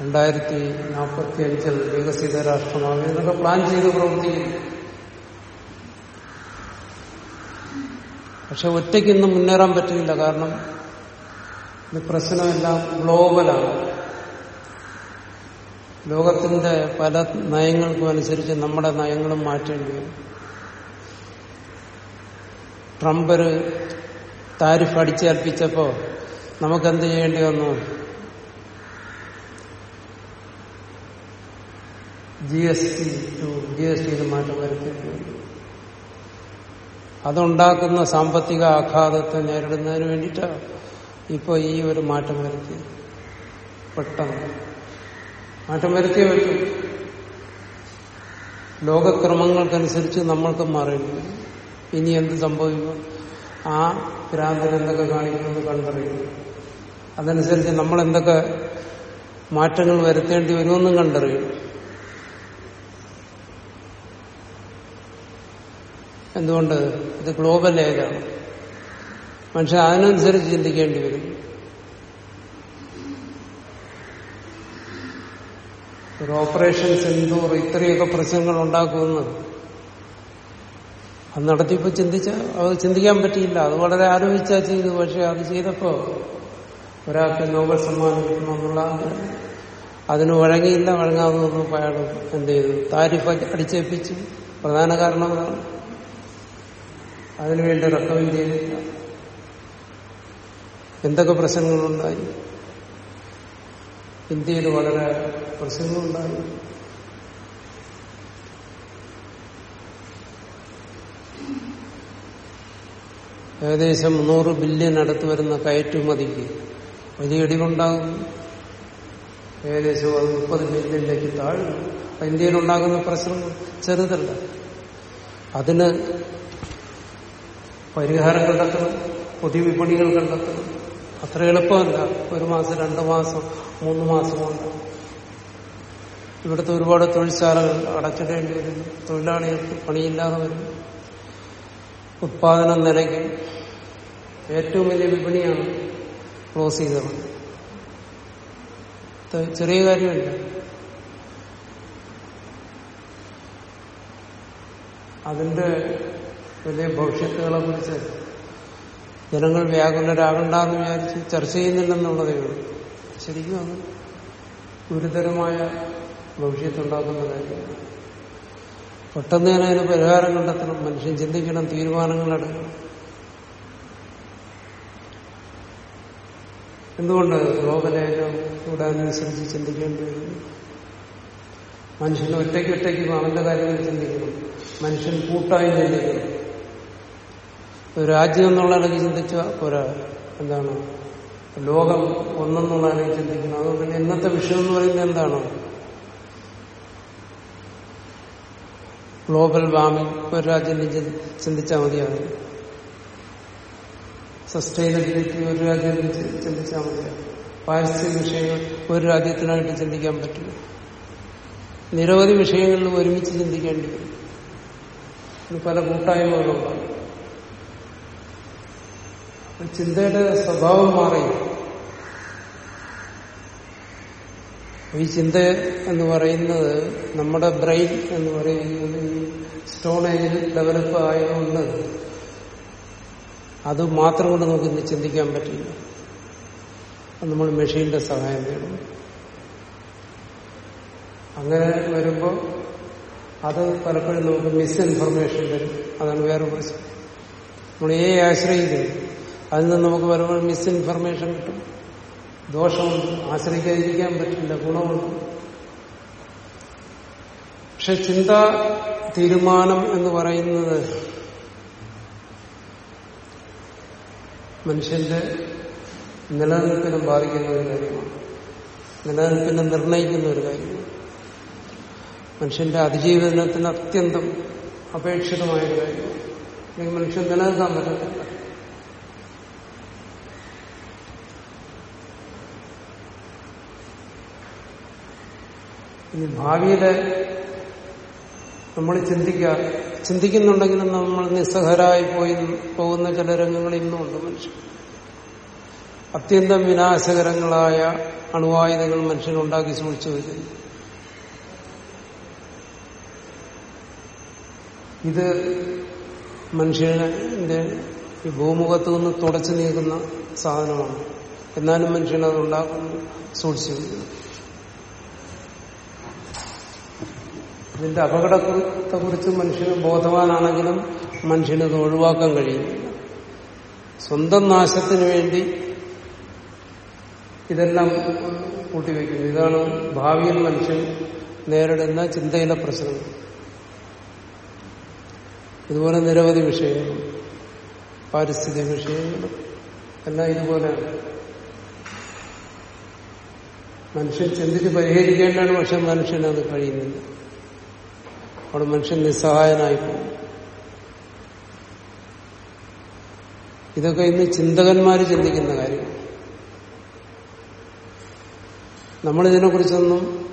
രണ്ടായിരത്തി നാൽപ്പത്തി അഞ്ചിൽ വികസിത രാഷ്ട്രമാകും. എന്നൊക്കെ പ്ലാൻ ചെയ്ത് പ്രവർത്തിക്കുന്നു പക്ഷെ ഒറ്റയ്ക്ക് ഇന്ന് മുന്നേറാൻ പറ്റില്ല. കാരണം ഇത് പ്രശ്നമെല്ലാം ഗ്ലോബലാണ്. ലോകത്തിന്റെ പല നയങ്ങൾക്കും അനുസരിച്ച് നമ്മുടെ നയങ്ങളും മാറ്റേണ്ടി വരും. ട്രംപ് ഒരു താരിഫ് അടിച്ചേൽപ്പിച്ചപ്പോ നമുക്കെന്ത് ചെയ്യേണ്ടി വന്നു? G S T to G S ടിയിൽ മാറ്റം വരുത്തേണ്ടി വന്നു. അതുണ്ടാക്കുന്ന സാമ്പത്തിക ആഘാതത്തെ നേരിടുന്നതിന് വേണ്ടിയിട്ടാണ് ഇപ്പോൾ ഈ ഒരു മാറ്റം വരുത്തി പെട്ടെന്ന്. മാറ്റം വരുത്തിയേ പറ്റും. ലോകക്രമങ്ങൾക്കനുസരിച്ച് നമ്മൾക്ക് മാറേണ്ടി ഇനി എന്ത് സംഭവിക്കും? ആ ഭ്രാന്തൻ എന്തൊക്കെ കാണിക്കുമെന്ന് കണ്ടറിയും അതനുസരിച്ച് നമ്മൾ എന്തൊക്കെ മാറ്റങ്ങൾ വരുത്തേണ്ടി വരുമെന്നും കണ്ടറിയും എന്തുകൊണ്ട് ഇത് ഗ്ലോബൽ ഏജാണ് പക്ഷെ അതിനനുസരിച്ച് ചിന്തിക്കേണ്ടി വരും. ഒരു ഓപ്പറേഷൻ സിന്ധൂർ ഇത്രയൊക്കെ പ്രശ്നങ്ങൾ ഉണ്ടാക്കുമെന്ന്. അത് നടത്തിയപ്പോൾ ചിന്തിച്ച അത് ചിന്തിക്കാൻ പറ്റിയില്ല. അത് വളരെ ആലോചിച്ചാ ചെയ്തു. പക്ഷെ അത് ചെയ്തപ്പോൾ ഒരാൾക്ക് നോബൽ സമ്മാനം കിട്ടണമെന്നുള്ള അതിന് വഴങ്ങിയില്ല. വഴങ്ങാതെ അയാൾ എന്ത് ചെയ്തു? താരിഫ് അടിച്ചേൽപ്പിച്ചു. പ്രധാന കാരണം അതാണ്. അതിനുവേണ്ടി റെക്കമെൻഡ് ചെയ്തില്ല എന്തൊക്കെ പ്രശ്നങ്ങളുണ്ടായി? ഇന്ത്യയിൽ വളരെ പ്രശ്നങ്ങളുണ്ടായി. ഏകദേശം മുന്നൂറ് ബില്യൺ അടുത്ത് വരുന്ന കയറ്റുമതിക്ക് വലിയ ഇടിവുണ്ടാകും ഏകദേശം അത് മുപ്പത് ബില്യണിലേക്ക് താഴും ഇന്ത്യയിലുണ്ടാകുന്ന പ്രശ്നം ചെറുതല്ല. അതിന് പരിഹാരം കണ്ടെത്തണം പുതിയ വിപണികൾ കണ്ടെത്തണം അത്ര എളുപ്പമല്ല. ഒരു മാസം രണ്ട് മാസം മൂന്ന് മാസം കൊണ്ട്. ഇവിടുത്തെ ഒരുപാട് തൊഴിൽശാലകൾ അടച്ചിടേണ്ടി വരുന്നു. തൊഴിലാളികൾക്ക് പണിയില്ലാതെ വരുന്നു. ഉത്പാദനം നിലയ്ക്കും ഏറ്റവും വലിയ വിപണിയാണ് ക്ലോസ് ചെയ്തത്. ചെറിയ കാര്യമില്ല. അതിന്റെ വലിയ ഭവിഷ്യത്തുകളെ കുറിച്ച് ജനങ്ങൾ വ്യാകുലരാകണ്ടെന്ന് വിചാരിച്ച് ചർച്ച ചെയ്യുന്നില്ലെന്നുള്ളതേ ഉള്ളൂ. ശരിക്കും അത് ഗുരുതരമായ ഭവിഷ്യത്തുണ്ടാക്കുന്ന കാര്യമാണ്. പെട്ടെന്ന് തന്നെ അതിന് പരിഹാരം കണ്ടെത്തണം. മനുഷ്യൻ ചിന്തിക്കണം തീരുമാനങ്ങൾ എടുക്കണം എന്തുകൊണ്ട് ഗ്ലോബലേജം കൂടാനനുസരിച്ച് ചിന്തിക്കേണ്ടി വരുന്നു? മനുഷ്യൻ ഒറ്റയ്ക്ക് ഒറ്റയ്ക്ക് അവന്റെ കാര്യങ്ങൾ ചിന്തിക്കണം. മനുഷ്യൻ കൂട്ടായി ചിന്തിക്കണം. രാജ്യം എന്നുള്ള നിലയ്ക്ക് ചിന്തിച്ച പോരാ. എന്താണ്? ലോകം ഒന്നെന്നുള്ള നിലയ്ക്ക് ചിന്തിക്കണം. അതുകൊണ്ട് തന്നെ ഇന്നത്തെ വിഷയം എന്ന് പറയുന്നത് എന്താണ്? ഗ്ലോബൽ വാമിംഗ് ഒരു രാജ്യം ചിന്തിച്ചാൽ മതിയാണ് സസ്റ്റൈനബിലിറ്റി ഒരു രാജ്യം ചിന്തിച്ചാൽ മതിയാണ് പാരിസ്ഥിതിക വിഷയങ്ങൾ ഒരു രാജ്യത്തിനായിട്ട് ചിന്തിക്കാൻ പറ്റില്ല. നിരവധി വിഷയങ്ങളിൽ ഒരുമിച്ച് ചിന്തിക്കേണ്ടി വരും. പല കൂട്ടായ്മകളുണ്ടാകും ചിന്തയുടെ സ്വഭാവം മാറി. ഈ ചിന്ത എന്ന് പറയുന്നത് നമ്മുടെ ബ്രെയിൻ എന്ന് പറയുന്നത് ഈ സ്റ്റോൺ ഏജിൽ ഡെവലപ്പ് ആയതുകൊണ്ട് അത് മാത്രം കൊണ്ട് നമുക്ക് ഇന്ന് ചിന്തിക്കാൻ പറ്റില്ല. നമ്മൾ മെഷീന്റെ സഹായം വേണം. അങ്ങനെ വരുമ്പോൾ അത് പലപ്പോഴും നമുക്ക് മിസ്ഇൻഫർമേഷൻ വരും. അതാണ് വേറെ പ്രശ്നം. നമ്മൾ ഏ ആശ്രയിക്കുന്നു. അതിൽ നിന്ന് നമുക്ക് പലപ്പോഴും മിസ്ഇൻഫർമേഷൻ കിട്ടും. ദോഷമുണ്ട് ആശ്രയിക്കാതിരിക്കാൻ പറ്റില്ല ഗുണമുണ്ട് പക്ഷെ ചിന്ത തീരുമാനം എന്ന് പറയുന്നത് മനുഷ്യന്റെ നിലനിൽപ്പിനെ ബാധിക്കുന്ന ഒരു കാര്യമാണ്. നിലനിൽപ്പിനെ നിർണയിക്കുന്ന ഒരു കാര്യമാണ്. മനുഷ്യന്റെ അതിജീവനത്തിന് അത്യന്തം അപേക്ഷിതമായ ഒരു കാര്യമാണ്. അല്ലെങ്കിൽ മനുഷ്യൻ നിലനിൽക്കാൻ പറ്റത്തില്ല. ഇനി ഭാവിയിലെ നമ്മൾ ചിന്തിക്കുക ചിന്തിക്കുന്നുണ്ടെങ്കിലും നമ്മൾ നിസ്സഹരായി പോയി പോകുന്ന ചില രംഗങ്ങൾ ഇന്നുമുണ്ട് മനുഷ്യൻ. അത്യന്തം വിനാശകരങ്ങളായ അണുവായുധങ്ങൾ മനുഷ്യനുണ്ടാക്കി സൂക്ഷിച്ചു വയ്ക്കുന്നു ഇത് മനുഷ്യന്റെ ഈ ഭൂമുഖത്ത് നിന്ന് തുടച്ചു നീക്കുന്ന സാധനമാണ്. എന്നാലും മനുഷ്യൻ ഉണ്ടാക്കുന്നു സൂക്ഷിച്ചു വയ്ക്കുന്നു ഇതിന്റെ അപകടത്തെ കുറിച്ച് മനുഷ്യന് ബോധവാനാണെങ്കിലും മനുഷ്യനത് ഒഴിവാക്കാൻ കഴിയുന്നില്ല സ്വന്തം നാശത്തിന് വേണ്ടി ഇതെല്ലാം കൂട്ടിവെക്കുന്നു ഇതാണ് ഭാവിയിൽ മനുഷ്യൻ നേരിടുന്ന ചിന്തയിലെ പ്രശ്നങ്ങൾ ഇതുപോലെ നിരവധി വിഷയങ്ങൾ പാരിസ്ഥിതിക വിഷയങ്ങൾ എല്ലാം ഇതുപോലെയാണ്. മനുഷ്യൻ ചിന്തിച്ച് പരിഹരിക്കേണ്ടതാണ് പക്ഷെ മനുഷ്യനത് കഴിയുന്നില്ല. അവിടെ മനുഷ്യൻ നിസ്സഹായനായി പോകും. ഇതൊക്കെ ഇന്ന് ചിന്തകന്മാർ ചിന്തിക്കുന്ന കാര്യം നമ്മളിതിനെക്കുറിച്ചൊന്നും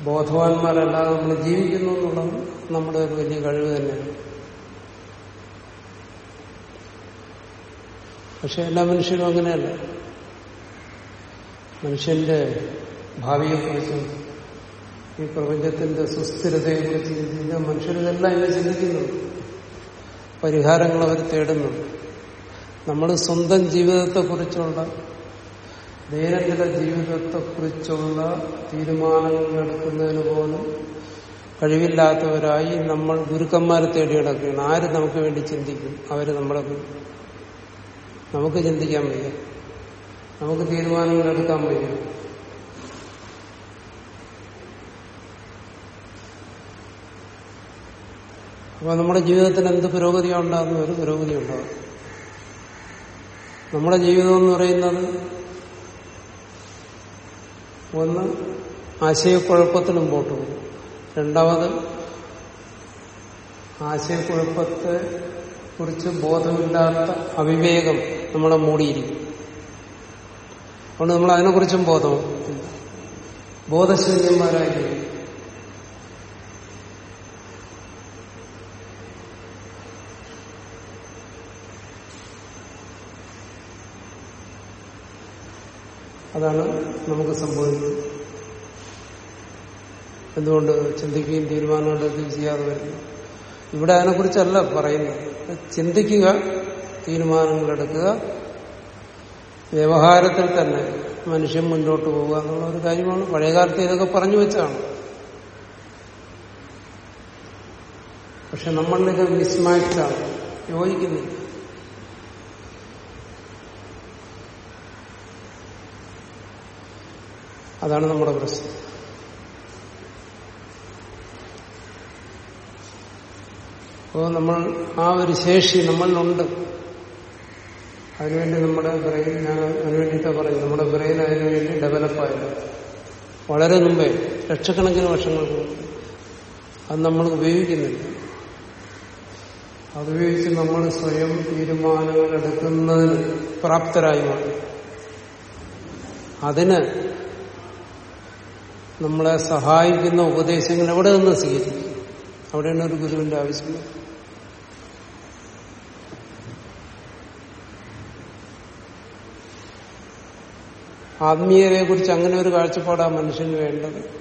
ബോധവാന്മാരല്ലാതെ നമ്മൾ ജീവിക്കുന്നു എന്നുള്ളത് നമ്മുടെ ഒരു വലിയ കഴിവ് തന്നെയാണ്. പക്ഷെ എല്ലാ മനുഷ്യരും അങ്ങനെയല്ല. മനുഷ്യന്റെ ഭാവിയെക്കുറിച്ചും ഈ പ്രപഞ്ചത്തിന്റെ സുസ്ഥിരതയെ കുറിച്ച് ചിന്തിച്ച മനുഷ്യരിതെല്ലാം ഇന്ന് ചിന്തിക്കുന്നുണ്ട്. പരിഹാരങ്ങൾ അവർ തേടുന്നുണ്ട്. നമ്മൾ സ്വന്തം ജീവിതത്തെക്കുറിച്ചുള്ള ദൈനംദിന ജീവിതത്തെക്കുറിച്ചുള്ള തീരുമാനങ്ങൾ എടുക്കുന്നതിന് പോലും കഴിവില്ലാത്തവരായി നമ്മൾ ഗുരുക്കന്മാരെ തേടി കിടക്കുകയാണ് ആര് നമുക്ക് വേണ്ടി ചിന്തിക്കും? അവർ നമ്മളെ നമുക്ക് ചിന്തിക്കാൻ വയ്യ. നമുക്ക് തീരുമാനങ്ങൾ എടുക്കാൻ വയ്യ. അപ്പൊ നമ്മുടെ ജീവിതത്തിൽ എന്ത് പുരോഗതിയാണ് ഉണ്ടാകുന്ന? ഒരു പുരോഗതി ഉണ്ടാകും. നമ്മുടെ ജീവിതം എന്ന് പറയുന്നത് ഒന്ന് ആശയക്കുഴപ്പത്തിൽ മുമ്പോട്ട് പോകും. രണ്ടാമത് ആശയക്കുഴപ്പത്തെ കുറിച്ച് ബോധമില്ലാത്ത അവിവേകം നമ്മളെ മൂടിയിരിക്കും. അതുകൊണ്ട് നമ്മൾ അതിനെക്കുറിച്ചും ബോധം. ബോധശൂന്യന്മാരായിരിക്കും. അതാണ് നമുക്ക് സംഭവിക്കുന്നത്. എന്തുകൊണ്ട് ചിന്തിക്കുകയും തീരുമാനങ്ങളെടുക്കുകയും ചെയ്യാതെ വരുന്നു. ഇവിടെ അതിനെക്കുറിച്ചല്ല പറയുന്നത്. ചിന്തിക്കുക തീരുമാനങ്ങളെടുക്കുക വ്യവഹാരത്തിൽ തന്നെ മനുഷ്യൻ മുന്നോട്ട് പോവുക എന്നുള്ള ഒരു കാര്യമാണ്. പഴയകാലത്ത് ഇതൊക്കെ പറഞ്ഞു വെച്ചാണ് പക്ഷെ നമ്മളിത് മിസ്മാച്ചാണ് യോജിക്കുന്നില്ല. അതാണ് നമ്മുടെ പ്രശ്നം. അപ്പോൾ നമ്മൾ ആ ഒരു ശേഷി നമ്മളിലുണ്ട്. അതിനുവേണ്ടി നമ്മുടെ ബ്രെയിൻ ഞാൻ അതിനു പറയുന്നത്. പറയും നമ്മുടെ ബ്രെയിൻ അതിനുവേണ്ടി ഡെവലപ്പായത് വളരെ മുമ്പേ ലക്ഷക്കണക്കിന് വർഷങ്ങൾക്ക് അത് നമ്മൾ ഉപയോഗിക്കുന്നില്ല. അതുപയോഗിച്ച് നമ്മൾ സ്വയം തീരുമാനങ്ങൾ എടുക്കുന്നതിന് പ്രാപ്തരായി മാറി. അതിന് നമ്മളെ സഹായിക്കുന്ന ഉപദേശങ്ങൾ എവിടെ നിന്ന് സ്വീകരിക്കും? അവിടെയാണ് ഒരു ഗുരുവിന്റെ ആവശ്യം. ആത്മീയരെ കുറിച്ച് അങ്ങനെ ഒരു കാഴ്ചപ്പാടാ മനുഷ്യന് വേണ്ടത്.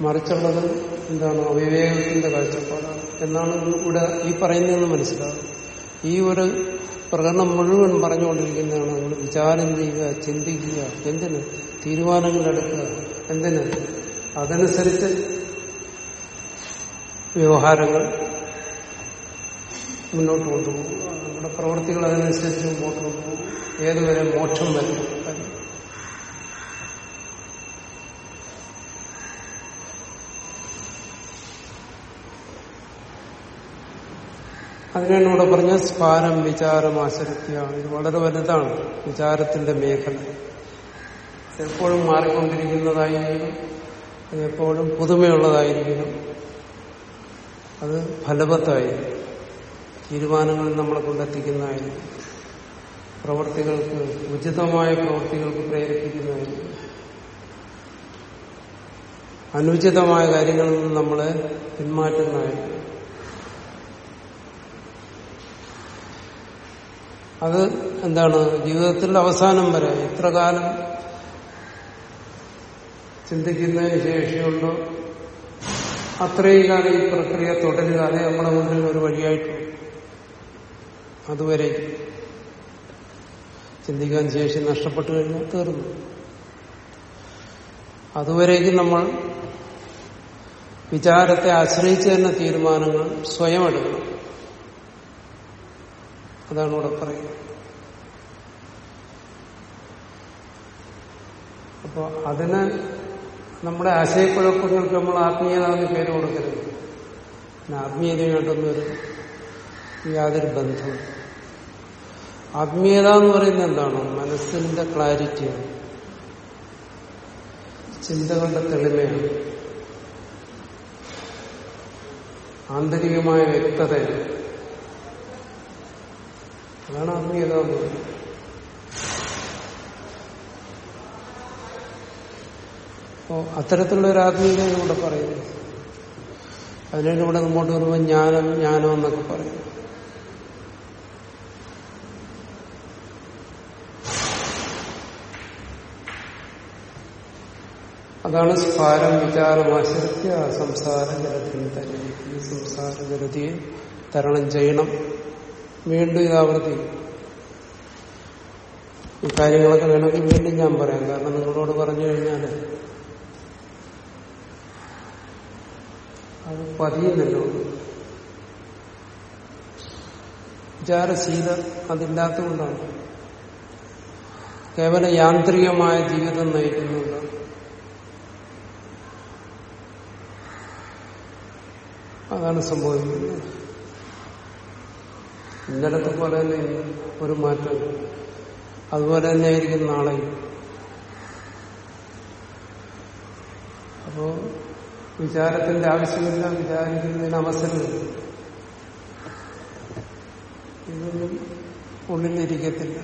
മറിച്ചുള്ളത് എന്താണ്? അവിവേകത്തിന്റെ കാഴ്ചപ്പാടാണ്. എന്നാണ് ഇവിടെ ഈ പറയുന്നതെന്ന് മനസ്സിലാവും ഈ ഒരു പ്രകടനം മുഴുവൻ പറഞ്ഞുകൊണ്ടിരിക്കുന്നതാണ്. നമ്മൾ വിചാരം ചെയ്യുക ചിന്തിക്കുക. എന്തിന്? തീരുമാനങ്ങൾ എടുക്കുക. എന്തിന്? അതനുസരിച്ച് വ്യവഹാരങ്ങൾ മുന്നോട്ട് കൊണ്ടുപോകും നമ്മുടെ പ്രവൃത്തികൾ അതിനനുസരിച്ച് മുമ്പോട്ട് കൊണ്ടുപോകും ഏതുവരെ മോക്ഷം വരും? അതിനാണ് ഇവിടെ പറഞ്ഞ സ്പാരം വിചാരം ആശ്രത്യാണ് ഇത് വളരെ വലുതാണ് വിചാരത്തിന്റെ മേഖല. എപ്പോഴും മാറിക്കൊണ്ടിരിക്കുന്നതായിരിക്കും എപ്പോഴും പുതുമയുള്ളതായിരിക്കും അത് ഫലവത്തായിരിക്കും തീരുമാനങ്ങളിൽ നമ്മളെ കൊണ്ടെത്തിക്കുന്നതായിരിക്കും പ്രവർത്തികൾക്ക് ഉചിതമായ പ്രവർത്തികൾക്ക് പ്രേരിപ്പിക്കുന്നതായിരിക്കും അനുചിതമായ കാര്യങ്ങളിൽ നിന്ന് നമ്മളെ പിന്മാറ്റുന്നതായിരിക്കും അത് എന്താണ്? ജീവിതത്തിന്റെ അവസാനം വരെ. എത്ര കാലം ചിന്തിക്കുന്നതിന് ശേഷിയുണ്ടോ? അത്രയും കാലം ഈ പ്രക്രിയ തുടരുക അതേ നമ്മുടെ മുന്നിൽ ഒരു വഴിയായിട്ട് അതുവരെ ചിന്തിക്കാൻ ശേഷി നഷ്ടപ്പെട്ടു കഴിഞ്ഞാൽ തീർന്നു. അതുവരേക്കും നമ്മൾ വിചാരത്തെ ആശ്രയിച്ച് തന്നെ തീരുമാനങ്ങൾ സ്വയം എടുക്കണം. അതാണ് ഇവിടെ പറയുന്നത്. അപ്പൊ അതിന് നമ്മുടെ ആശയക്കുഴപ്പങ്ങൾക്ക് നമ്മൾ ആത്മീയത എന്ന് പേര് കൊടുക്കരുത്. പിന്നെ ആത്മീയതയുമായിട്ടൊന്നൊരു യാതൊരു ബന്ധവും ആത്മീയത എന്ന് പറയുന്നത് എന്താണ്? മനസ്സിന്റെ ക്ലാരിറ്റിയാണ്. ചിന്തകളുടെ തെളിമയാണ്. ആന്തരികമായ വ്യക്തതയാണ്. അതാണ് ആത്മീയതാന്ന് അപ്പോ അത്തരത്തിലുള്ള ഒരു ആത്മീയത ഇവിടെ പറയുന്നത് അതിനാണ് ഇവിടെ മുമ്പോട്ട് വരുമ്പോൾ ജ്ഞാനം ജ്ഞാനം എന്നൊക്കെ പറയും അതാണ് സ്ഫാരം വിചാരമാശ്രിത്യ സംസാര ജലത്തിൽ തന്നെ. ഈ സംസാര ജലതിയെ തരണം ചെയ്യണം. വീണ്ടും ഇത് ആവർത്തിക്കും ഈ കാര്യങ്ങളൊക്കെ വേണമെങ്കിൽ വീണ്ടും ഞാൻ പറയാം. കാരണം നിങ്ങളോട് പറഞ്ഞു കഴിഞ്ഞാൽ അത് പതിയുന്നല്ലോ. വിചാരശീല അതില്ലാത്തതുകൊണ്ടാണ്. കേവല യാന്ത്രികമായ ജീവിതം നയിക്കുന്നുണ്ട്. അതാണ് സംഭവിക്കുന്നത്. ഇന്നലത്തെ പോലെ തന്നെ ഒരു മാറ്റം അതുപോലെ തന്നെ ആയിരിക്കും നാളെ. അപ്പോ വിചാരത്തിന്റെ ആവശ്യമില്ല വിചാരിക്കുന്നതിന് അവസരമില്ല. ഇതൊന്നും ഉള്ളിലിരിക്കത്തില്ല.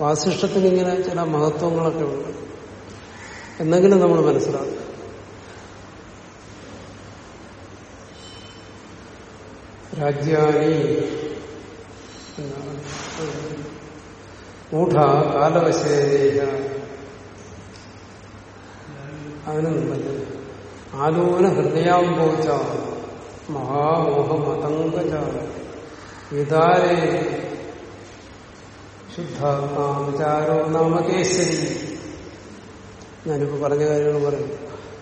വാസിഷ്ടത്തിന് ഇങ്ങനെ ചില മഹത്വങ്ങളൊക്കെ ഉണ്ട്. എന്നെങ്കിലും നമ്മൾ മനസ്സിലാക്കും രാജ്യാനി ഊഢ കാലവശേഷ കാലവശേന പറ്റില്ല ആലോന ഹൃദയാംബോച്ച മഹാമോഹമതങ്കജ വിതാരേ. ശുദ്ധാത്മാ വിചാരോ നാമകേശ്വരി ഞാനിപ്പോ പറഞ്ഞ കാര്യങ്ങൾ പറയും.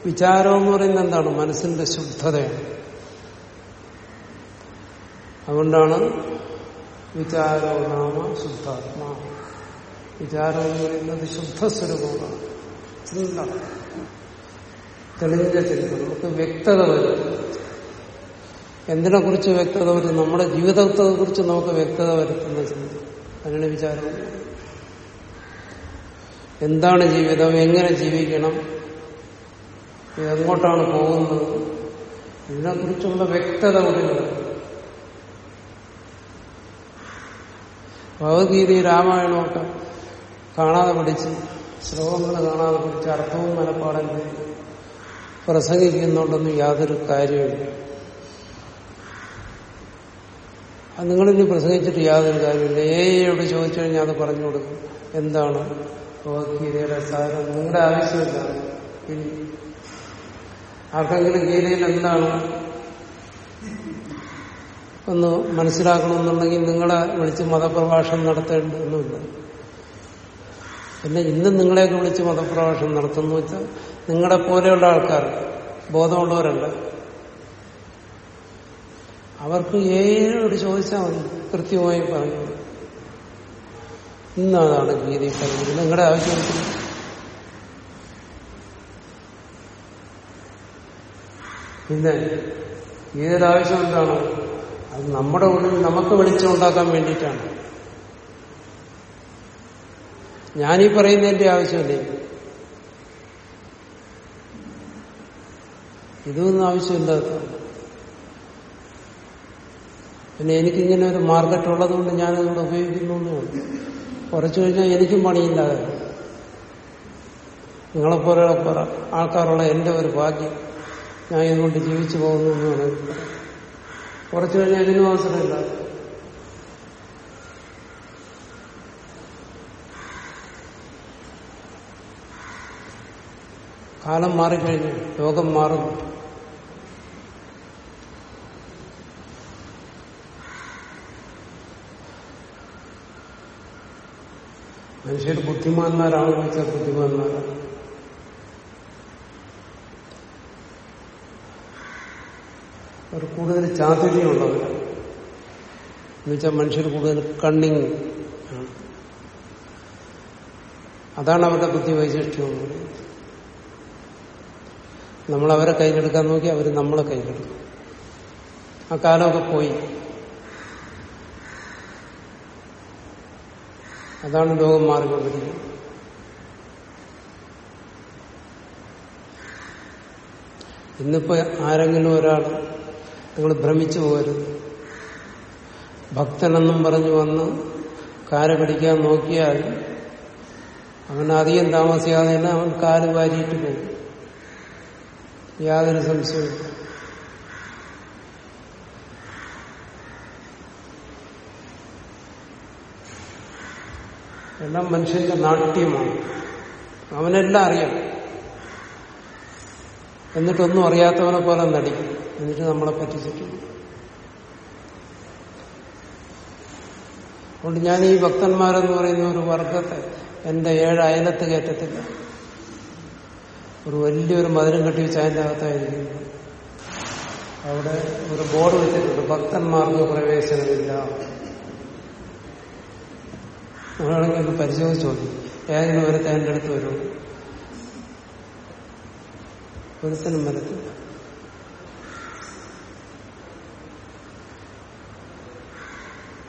വിചാരം എന്ന് പറയുന്നത് എന്താണ്? മനസ്സിന്റെ ശുദ്ധതയാണ്. അതുകൊണ്ടാണ് വിചാരോ നാമ ശുദ്ധാത്മാ. വിചാരം എന്ന് പറയുന്നത് ശുദ്ധസ്വരൂപമാണ്. ചിന്ത. തെളിഞ്ഞ ചിന്ത. നമുക്ക് വ്യക്തത വരും. എന്തിനെ കുറിച്ച് വ്യക്തത വരും? നമ്മുടെ ജീവിതത്തെ കുറിച്ച് നമുക്ക് വ്യക്തത വരുത്തുന്ന ചിന്ത. അതിനാണ് വിചാരം എന്താണ് ജീവിതം? എങ്ങനെ ജീവിക്കണം? എങ്ങോട്ടാണ് പോകുന്നത്? ഇതിനെക്കുറിച്ചുള്ള വ്യക്തത ഉള്ളിൽ ഭഗവത്ഗീതയും രാമായണമൊക്കെ കാണാതെ പഠിച്ച് ശ്ലോകങ്ങൾ കാണാതെ പഠിച്ച് അർത്ഥവും മനപ്പാടം ചെയ്ത് പ്രസംഗിക്കുന്നുണ്ടെന്ന് യാതൊരു കാര്യമില്ല അത് നിങ്ങളിനി പ്രസംഗിച്ചിട്ട് യാതൊരു കാര്യമില്ല ഏയോട് ചോദിച്ചു കഴിഞ്ഞാൽ അത് പറഞ്ഞു കൊടുക്കും. എന്താണ്? ഭഗവത്ഗീതയുടെ സാരം നിങ്ങളുടെ ആവശ്യമില്ല. ഇനി ആർക്കെങ്കിലും ഗീതയിൽ എന്താണ് ഒന്ന് മനസ്സിലാക്കണമെന്നുണ്ടെങ്കിൽ നിങ്ങളെ വിളിച്ച് മതപ്രഭാഷണം നടത്തേണ്ടതൊന്നുമില്ല. പിന്നെ ഇന്നും നിങ്ങളെയൊക്കെ വിളിച്ച് മതപ്രഭാഷണം നടത്തുന്നു വെച്ചാൽ നിങ്ങളെ പോലെയുള്ള ആൾക്കാർ ബോധമുള്ളവരല്ല. അവർക്ക് ഏഴോട് ചോദിച്ചാൽ മതി കൃത്യമായി പറഞ്ഞു ഇന്നതാണ് ഗീതയിൽ പറഞ്ഞത് നിങ്ങളുടെ ആവശ്യം പിന്നെ ഗീതയുടെ ആവശ്യം എന്താണ്? അത് നമ്മുടെ ഉള്ളിൽ നമുക്ക് വെളിച്ചമുണ്ടാക്കാൻ വേണ്ടിയിട്ടാണ്. ഞാനീ പറയുന്നതിന്റെ ആവശ്യമില്ല? ഇതൊന്നും ആവശ്യമില്ലാത്തതാണ് പിന്നെ എനിക്കിങ്ങനെ ഒരു മാർക്കറ്റ് ഉള്ളതുകൊണ്ട് ഞാനതുകൊണ്ട് ഉപയോഗിക്കുന്നു കുറച്ചു കഴിഞ്ഞാൽ എനിക്കും പണിയില്ലാതെ നിങ്ങളെപ്പോലെ ആൾക്കാരുള്ള എന്റെ ഒരു ഭാഗ്യം. ഞാൻ ഇതുകൊണ്ട് ജീവിച്ചു പോകുന്നു എന്ന് കുറച്ചു കഴിഞ്ഞാൽ ഇതിനും അവസരമില്ല കാലം മാറിക്കഴിഞ്ഞു ലോകം മാറുന്നു മനുഷ്യർ ബുദ്ധിമാന്മാരാണെന്ന് വെച്ചാൽ ബുദ്ധിമാന്മാരാണ്. അവർ കൂടുതൽ ചാതുര്യമുള്ളവരാണ് എന്നുവെച്ചാൽ മനുഷ്യർ കൂടുതൽ കണ്ണിങ്. അതാണ് അവരുടെ ബുദ്ധി വൈശിഷ്ട്യം നമ്മൾ അവരെ കയ്യിലെടുക്കാൻ നോക്കി അവർ നമ്മളെ കയ്യിലെടുക്കും. ആ കാലമൊക്കെ പോയി. അതാണ് ലോകം മാറിക്കൊണ്ടിരിക്കുന്നത്. ഇന്നിപ്പോ ആരെങ്കിലും ഒരാൾ നിങ്ങൾ ഭ്രമിച്ചു പോകരുത്. ഭക്തനെന്നും പറഞ്ഞു വന്ന് കാര പിടിക്കാൻ നോക്കിയാൽ അവൻ അധികം താമസിയാതെ തന്നെ അവൻ കാൽ വാരിയിട്ട് പോകും. യാതൊരു സംശയവും എല്ലാം മനുഷ്യന്റെ നാട്യമാണ്. അവനെല്ലാം അറിയാം എന്നിട്ടൊന്നും അറിയാത്തവനെ പോലെ നടിക്കും. എന്നിട്ട് നമ്മളെ പറ്റിച്ചിട്ടുണ്ട് അതുകൊണ്ട് ഞാൻ ഈ ഭക്തന്മാരെന്ന് പറയുന്ന ഒരു വർഗത്തെ എന്റെ ഏഴ് അയലത്ത് കയറ്റത്തില്ല ഒരു വലിയൊരു മധുരം കെട്ടി വെച്ച് അതിന്റെ അകത്തായിരിക്കുന്നു അവിടെ ഒരു ബോർഡ് വെച്ചിട്ടുണ്ട് ഭക്തന്മാർക്ക് പ്രവേശനമില്ല. നമ്മളാണെങ്കിൽ ഒന്ന് പരിശോധിച്ചോളൂ ഏതെങ്കിലും ഒരു തേന്റെ അടുത്ത് വരും. ഒരുത്തനും വരത്തില്ല.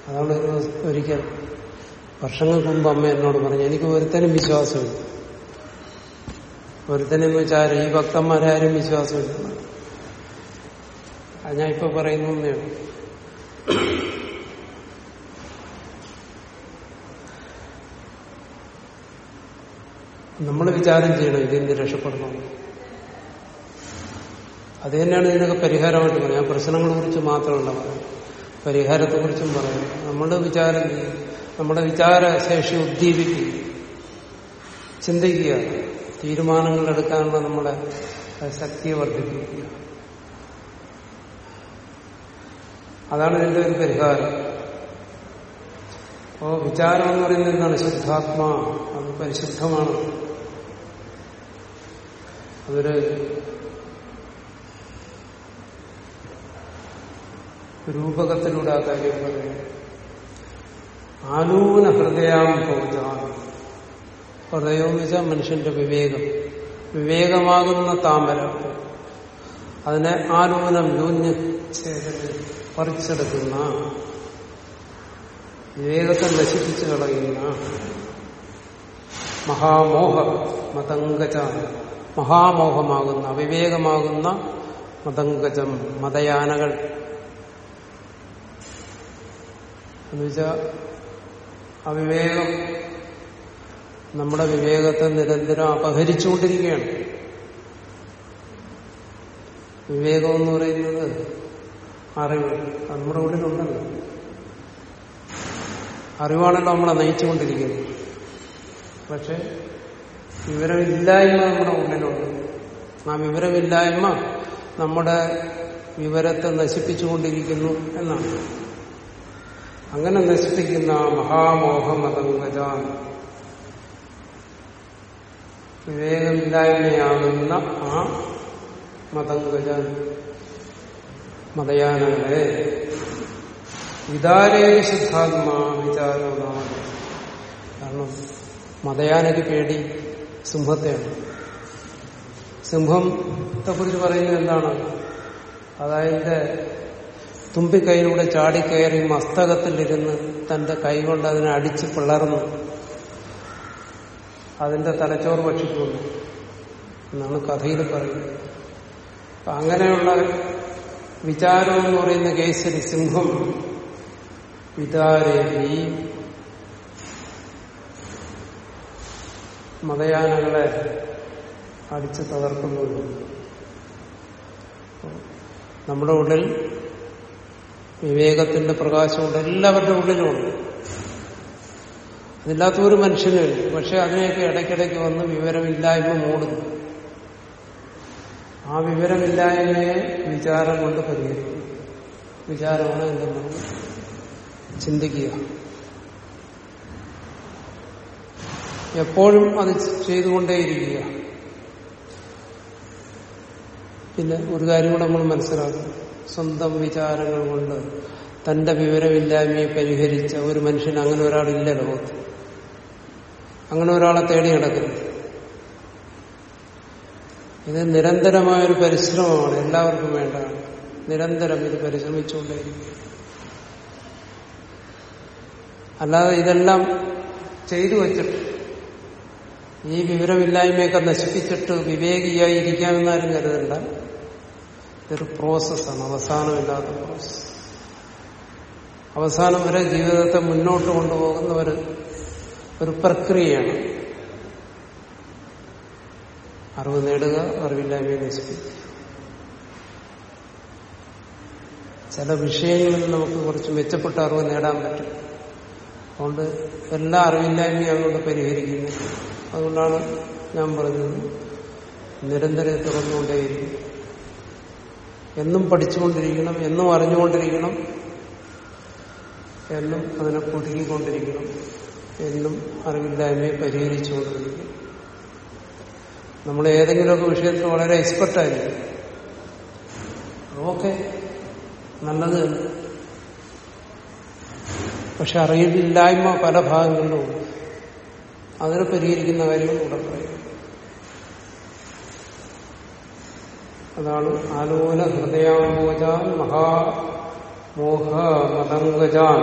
അതാണ് ഒരു ഒരിക്കൽ വർഷങ്ങൾക്ക് മുമ്പ് അമ്മ എന്നോട് പറഞ്ഞു എനിക്ക് ഒരുത്തനും വിശ്വാസമില്ല. ഒരുത്തനെന്ന് വെച്ചാൽ ഈ ഭക്തന്മാരാരും വിശ്വാസമില്ല അത് ഞാൻ ഇപ്പൊ പറയുന്നു നമ്മൾ വിചാരം ചെയ്യണം ഇതിന് രക്ഷപ്പെടണം. അത് തന്നെയാണ് ഇതിനൊക്കെ പരിഹാരമായിട്ട് പറയാം പ്രശ്നങ്ങളെ കുറിച്ച് മാത്രമല്ല പറയാം പരിഹാരത്തെക്കുറിച്ചും പറയാം. നമ്മുടെ വിചാരം നമ്മുടെ വിചാരശേഷി ഉദ്ദീപിക്കുക ചിന്തിക്കുക. തീരുമാനങ്ങൾ എടുക്കാനുള്ള നമ്മുടെ ശക്തിയെ വർദ്ധിപ്പിക്കുക. അതാണ് ഇതിന്റെ ഒരു പരിഹാരം. അപ്പോ വിചാരം എന്ന് പറയുന്നത് എന്താണ്? ശുദ്ധാത്മാ. അത് പരിശുദ്ധമാണ്. അതൊരു രൂപകത്തിലൂടെ ആ കാര്യം പറയുന്നത് ആലൂന ഹൃദയം പൗജാൻ ഹൃദയം എന്ന് വെച്ചാൽ മനുഷ്യന്റെ വിവേകം. വിവേകമാകുന്ന താമര. അതിനെ ആലൂനം ന്യൂന്യ പറിച്ചെടുക്കുന്ന വിവേകത്തെ നശിപ്പിച്ചു കളയുന്ന മഹാമോഹ മതങ്കജ മഹാമോഹമാകുന്ന അവിവേകമാകുന്ന മതങ്കജം മതയാനകൾ എന്നുവെച്ചാൽ അവിവേകം നമ്മുടെ വിവേകത്തെ നിരന്തരം അപഹരിച്ചുകൊണ്ടിരിക്കുകയാണ്. വിവേകം എന്ന് പറയുന്നത് അറിവ്. നമ്മുടെ ഉള്ളിലുണ്ടല്ലോ. അറിവാണല്ലോ നമ്മളെ നയിച്ചുകൊണ്ടിരിക്കുന്നത്. പക്ഷെ വിവരമില്ലായ്മ നമ്മുടെ ഉള്ളിലുണ്ട്. ആ വിവരമില്ലായ്മ നമ്മുടെ വിവരത്തെ നശിപ്പിച്ചുകൊണ്ടിരിക്കുന്നു എന്നാണ്. അങ്ങനെ നശിപ്പിക്കുന്ന മഹാമോഹമതങ്കജ വിവേകമില്ലായ്മയാകുന്ന ആ മതംഗജ മതയാനങ്ങളെ വിതാരേത് ശുദ്ധാത്മാ വിചാരമാണ് കാരണം മതയാനയ്ക്ക് പേടി സിംഹത്തെയാണ്. സിംഹത്തെ കുറിച്ച് പറയുന്നത് എന്താണ്? അതായത് തുമ്പിക്കൈയിലൂടെ ചാടിക്കയറി മസ്തകത്തിലിരുന്ന് തന്റെ കൈകൊണ്ട് അതിനെ അടിച്ച് പിളർന്നു. അതിന്റെ തലച്ചോറ് ഭക്ഷിക്കുന്നു എന്നാണ് കഥയിൽ പറയുന്നത്. അങ്ങനെയുള്ള വിചാരം എന്ന് പറയുന്ന കേസരി സിംഹം വിതാരേവി മതയാനകളെ അടിച്ച് തകർക്കുന്നുണ്ട് നമ്മുടെ ഉള്ളിൽ വിവേകത്തിന്റെ പ്രകാശമുണ്ട് എല്ലാവരുടെ ഉള്ളിലുമുണ്ട്. അതില്ലാത്ത ഒരു മനുഷ്യനുമില്ല പക്ഷെ അതിനെയൊക്കെ ഇടയ്ക്കിടയ്ക്ക് വന്ന് വിവരമില്ലായ്മ മൂടുന്നു. ആ വിവരമില്ലായ്മയെ വിചാരം കൊണ്ട് പരിഹരിക്കും വിചാരമാണ് എന്തെന്നാണ് ചിന്തിക്കുക. എപ്പോഴും അത് ചെയ്തുകൊണ്ടേയിരിക്കുക. പിന്നെ ഒരു കാര്യം കൂടെ നമ്മൾ മനസ്സിലാക്കും സ്വന്തം വിചാരങ്ങൾ കൊണ്ട് തന്റെ വിവരമില്ലായ്മയെ പരിഹരിച്ച ഒരു മനുഷ്യൻ അങ്ങനെ ഒരാളില്ല ലോകത്ത്. അങ്ങനെ ഒരാളെ തേടി നടക്കുന്നു. ഇത് നിരന്തരമായ ഒരു പരിശ്രമമാണ് എല്ലാവർക്കും വേണ്ടതാണ്. നിരന്തരം ഇത് പരിശ്രമിച്ചുകൊണ്ടേയിരിക്കും അല്ലാതെ ഇതെല്ലാം ചെയ്തു വച്ചിട്ട് ഈ വിവരമില്ലായ്മയൊക്കെ നശിപ്പിച്ചിട്ട് വിവേകിയായി ഇരിക്കാമെന്നാരും കരുതണ്ട. ഇതൊരു പ്രോസസ്സാണ് അവസാനമില്ലാത്ത പ്രോസസ് അവസാനം വരെ ജീവിതത്തെ മുന്നോട്ട് കൊണ്ടുപോകുന്ന ഒരു ഒരു പ്രക്രിയയാണ്. അറിവ് നേടുക അറിവില്ലായ്മയെ നശിപ്പിക്കുക. ചില വിഷയങ്ങളിൽ നമുക്ക് കുറച്ച് മെച്ചപ്പെട്ട അറിവ് നേടാൻ പറ്റും. അതുകൊണ്ട് എല്ലാ അറിവില്ലായ്മയും അതുകൊണ്ട് പരിഹരിക്കുന്നു. അതുകൊണ്ടാണ് ഞാൻ പറഞ്ഞത്. നിരന്തരം തുറന്നുകൊണ്ടേയിരിക്കും എന്നും പഠിച്ചുകൊണ്ടിരിക്കണം എന്നും അറിഞ്ഞുകൊണ്ടിരിക്കണം എന്നും അതിനെ പുതുക്കിക്കൊണ്ടിരിക്കണം എന്നും അറിവില്ലായ്മയെ പരിഹരിച്ചുകൊണ്ടിരിക്കണം. നമ്മൾ ഏതെങ്കിലുമൊക്കെ വിഷയത്തിൽ വളരെ എക്സ്പെർട്ടായിരിക്കും. ഓക്കെ നല്ലത് പക്ഷെ അറിവില്ലായ്മ പല ഭാഗങ്ങളിലും അതിനെ പരിഹരിക്കുന്ന കാര്യങ്ങൾ ഇവിടെ പറയും. അതാണ് ആലോല ഹൃദയാംബോജാൻ മഹാമോഹ മതംഗജാൻ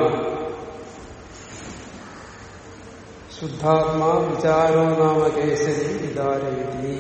ശുദ്ധാത്മാ വിചാരോ നാമകേശരി വിചാരയതി.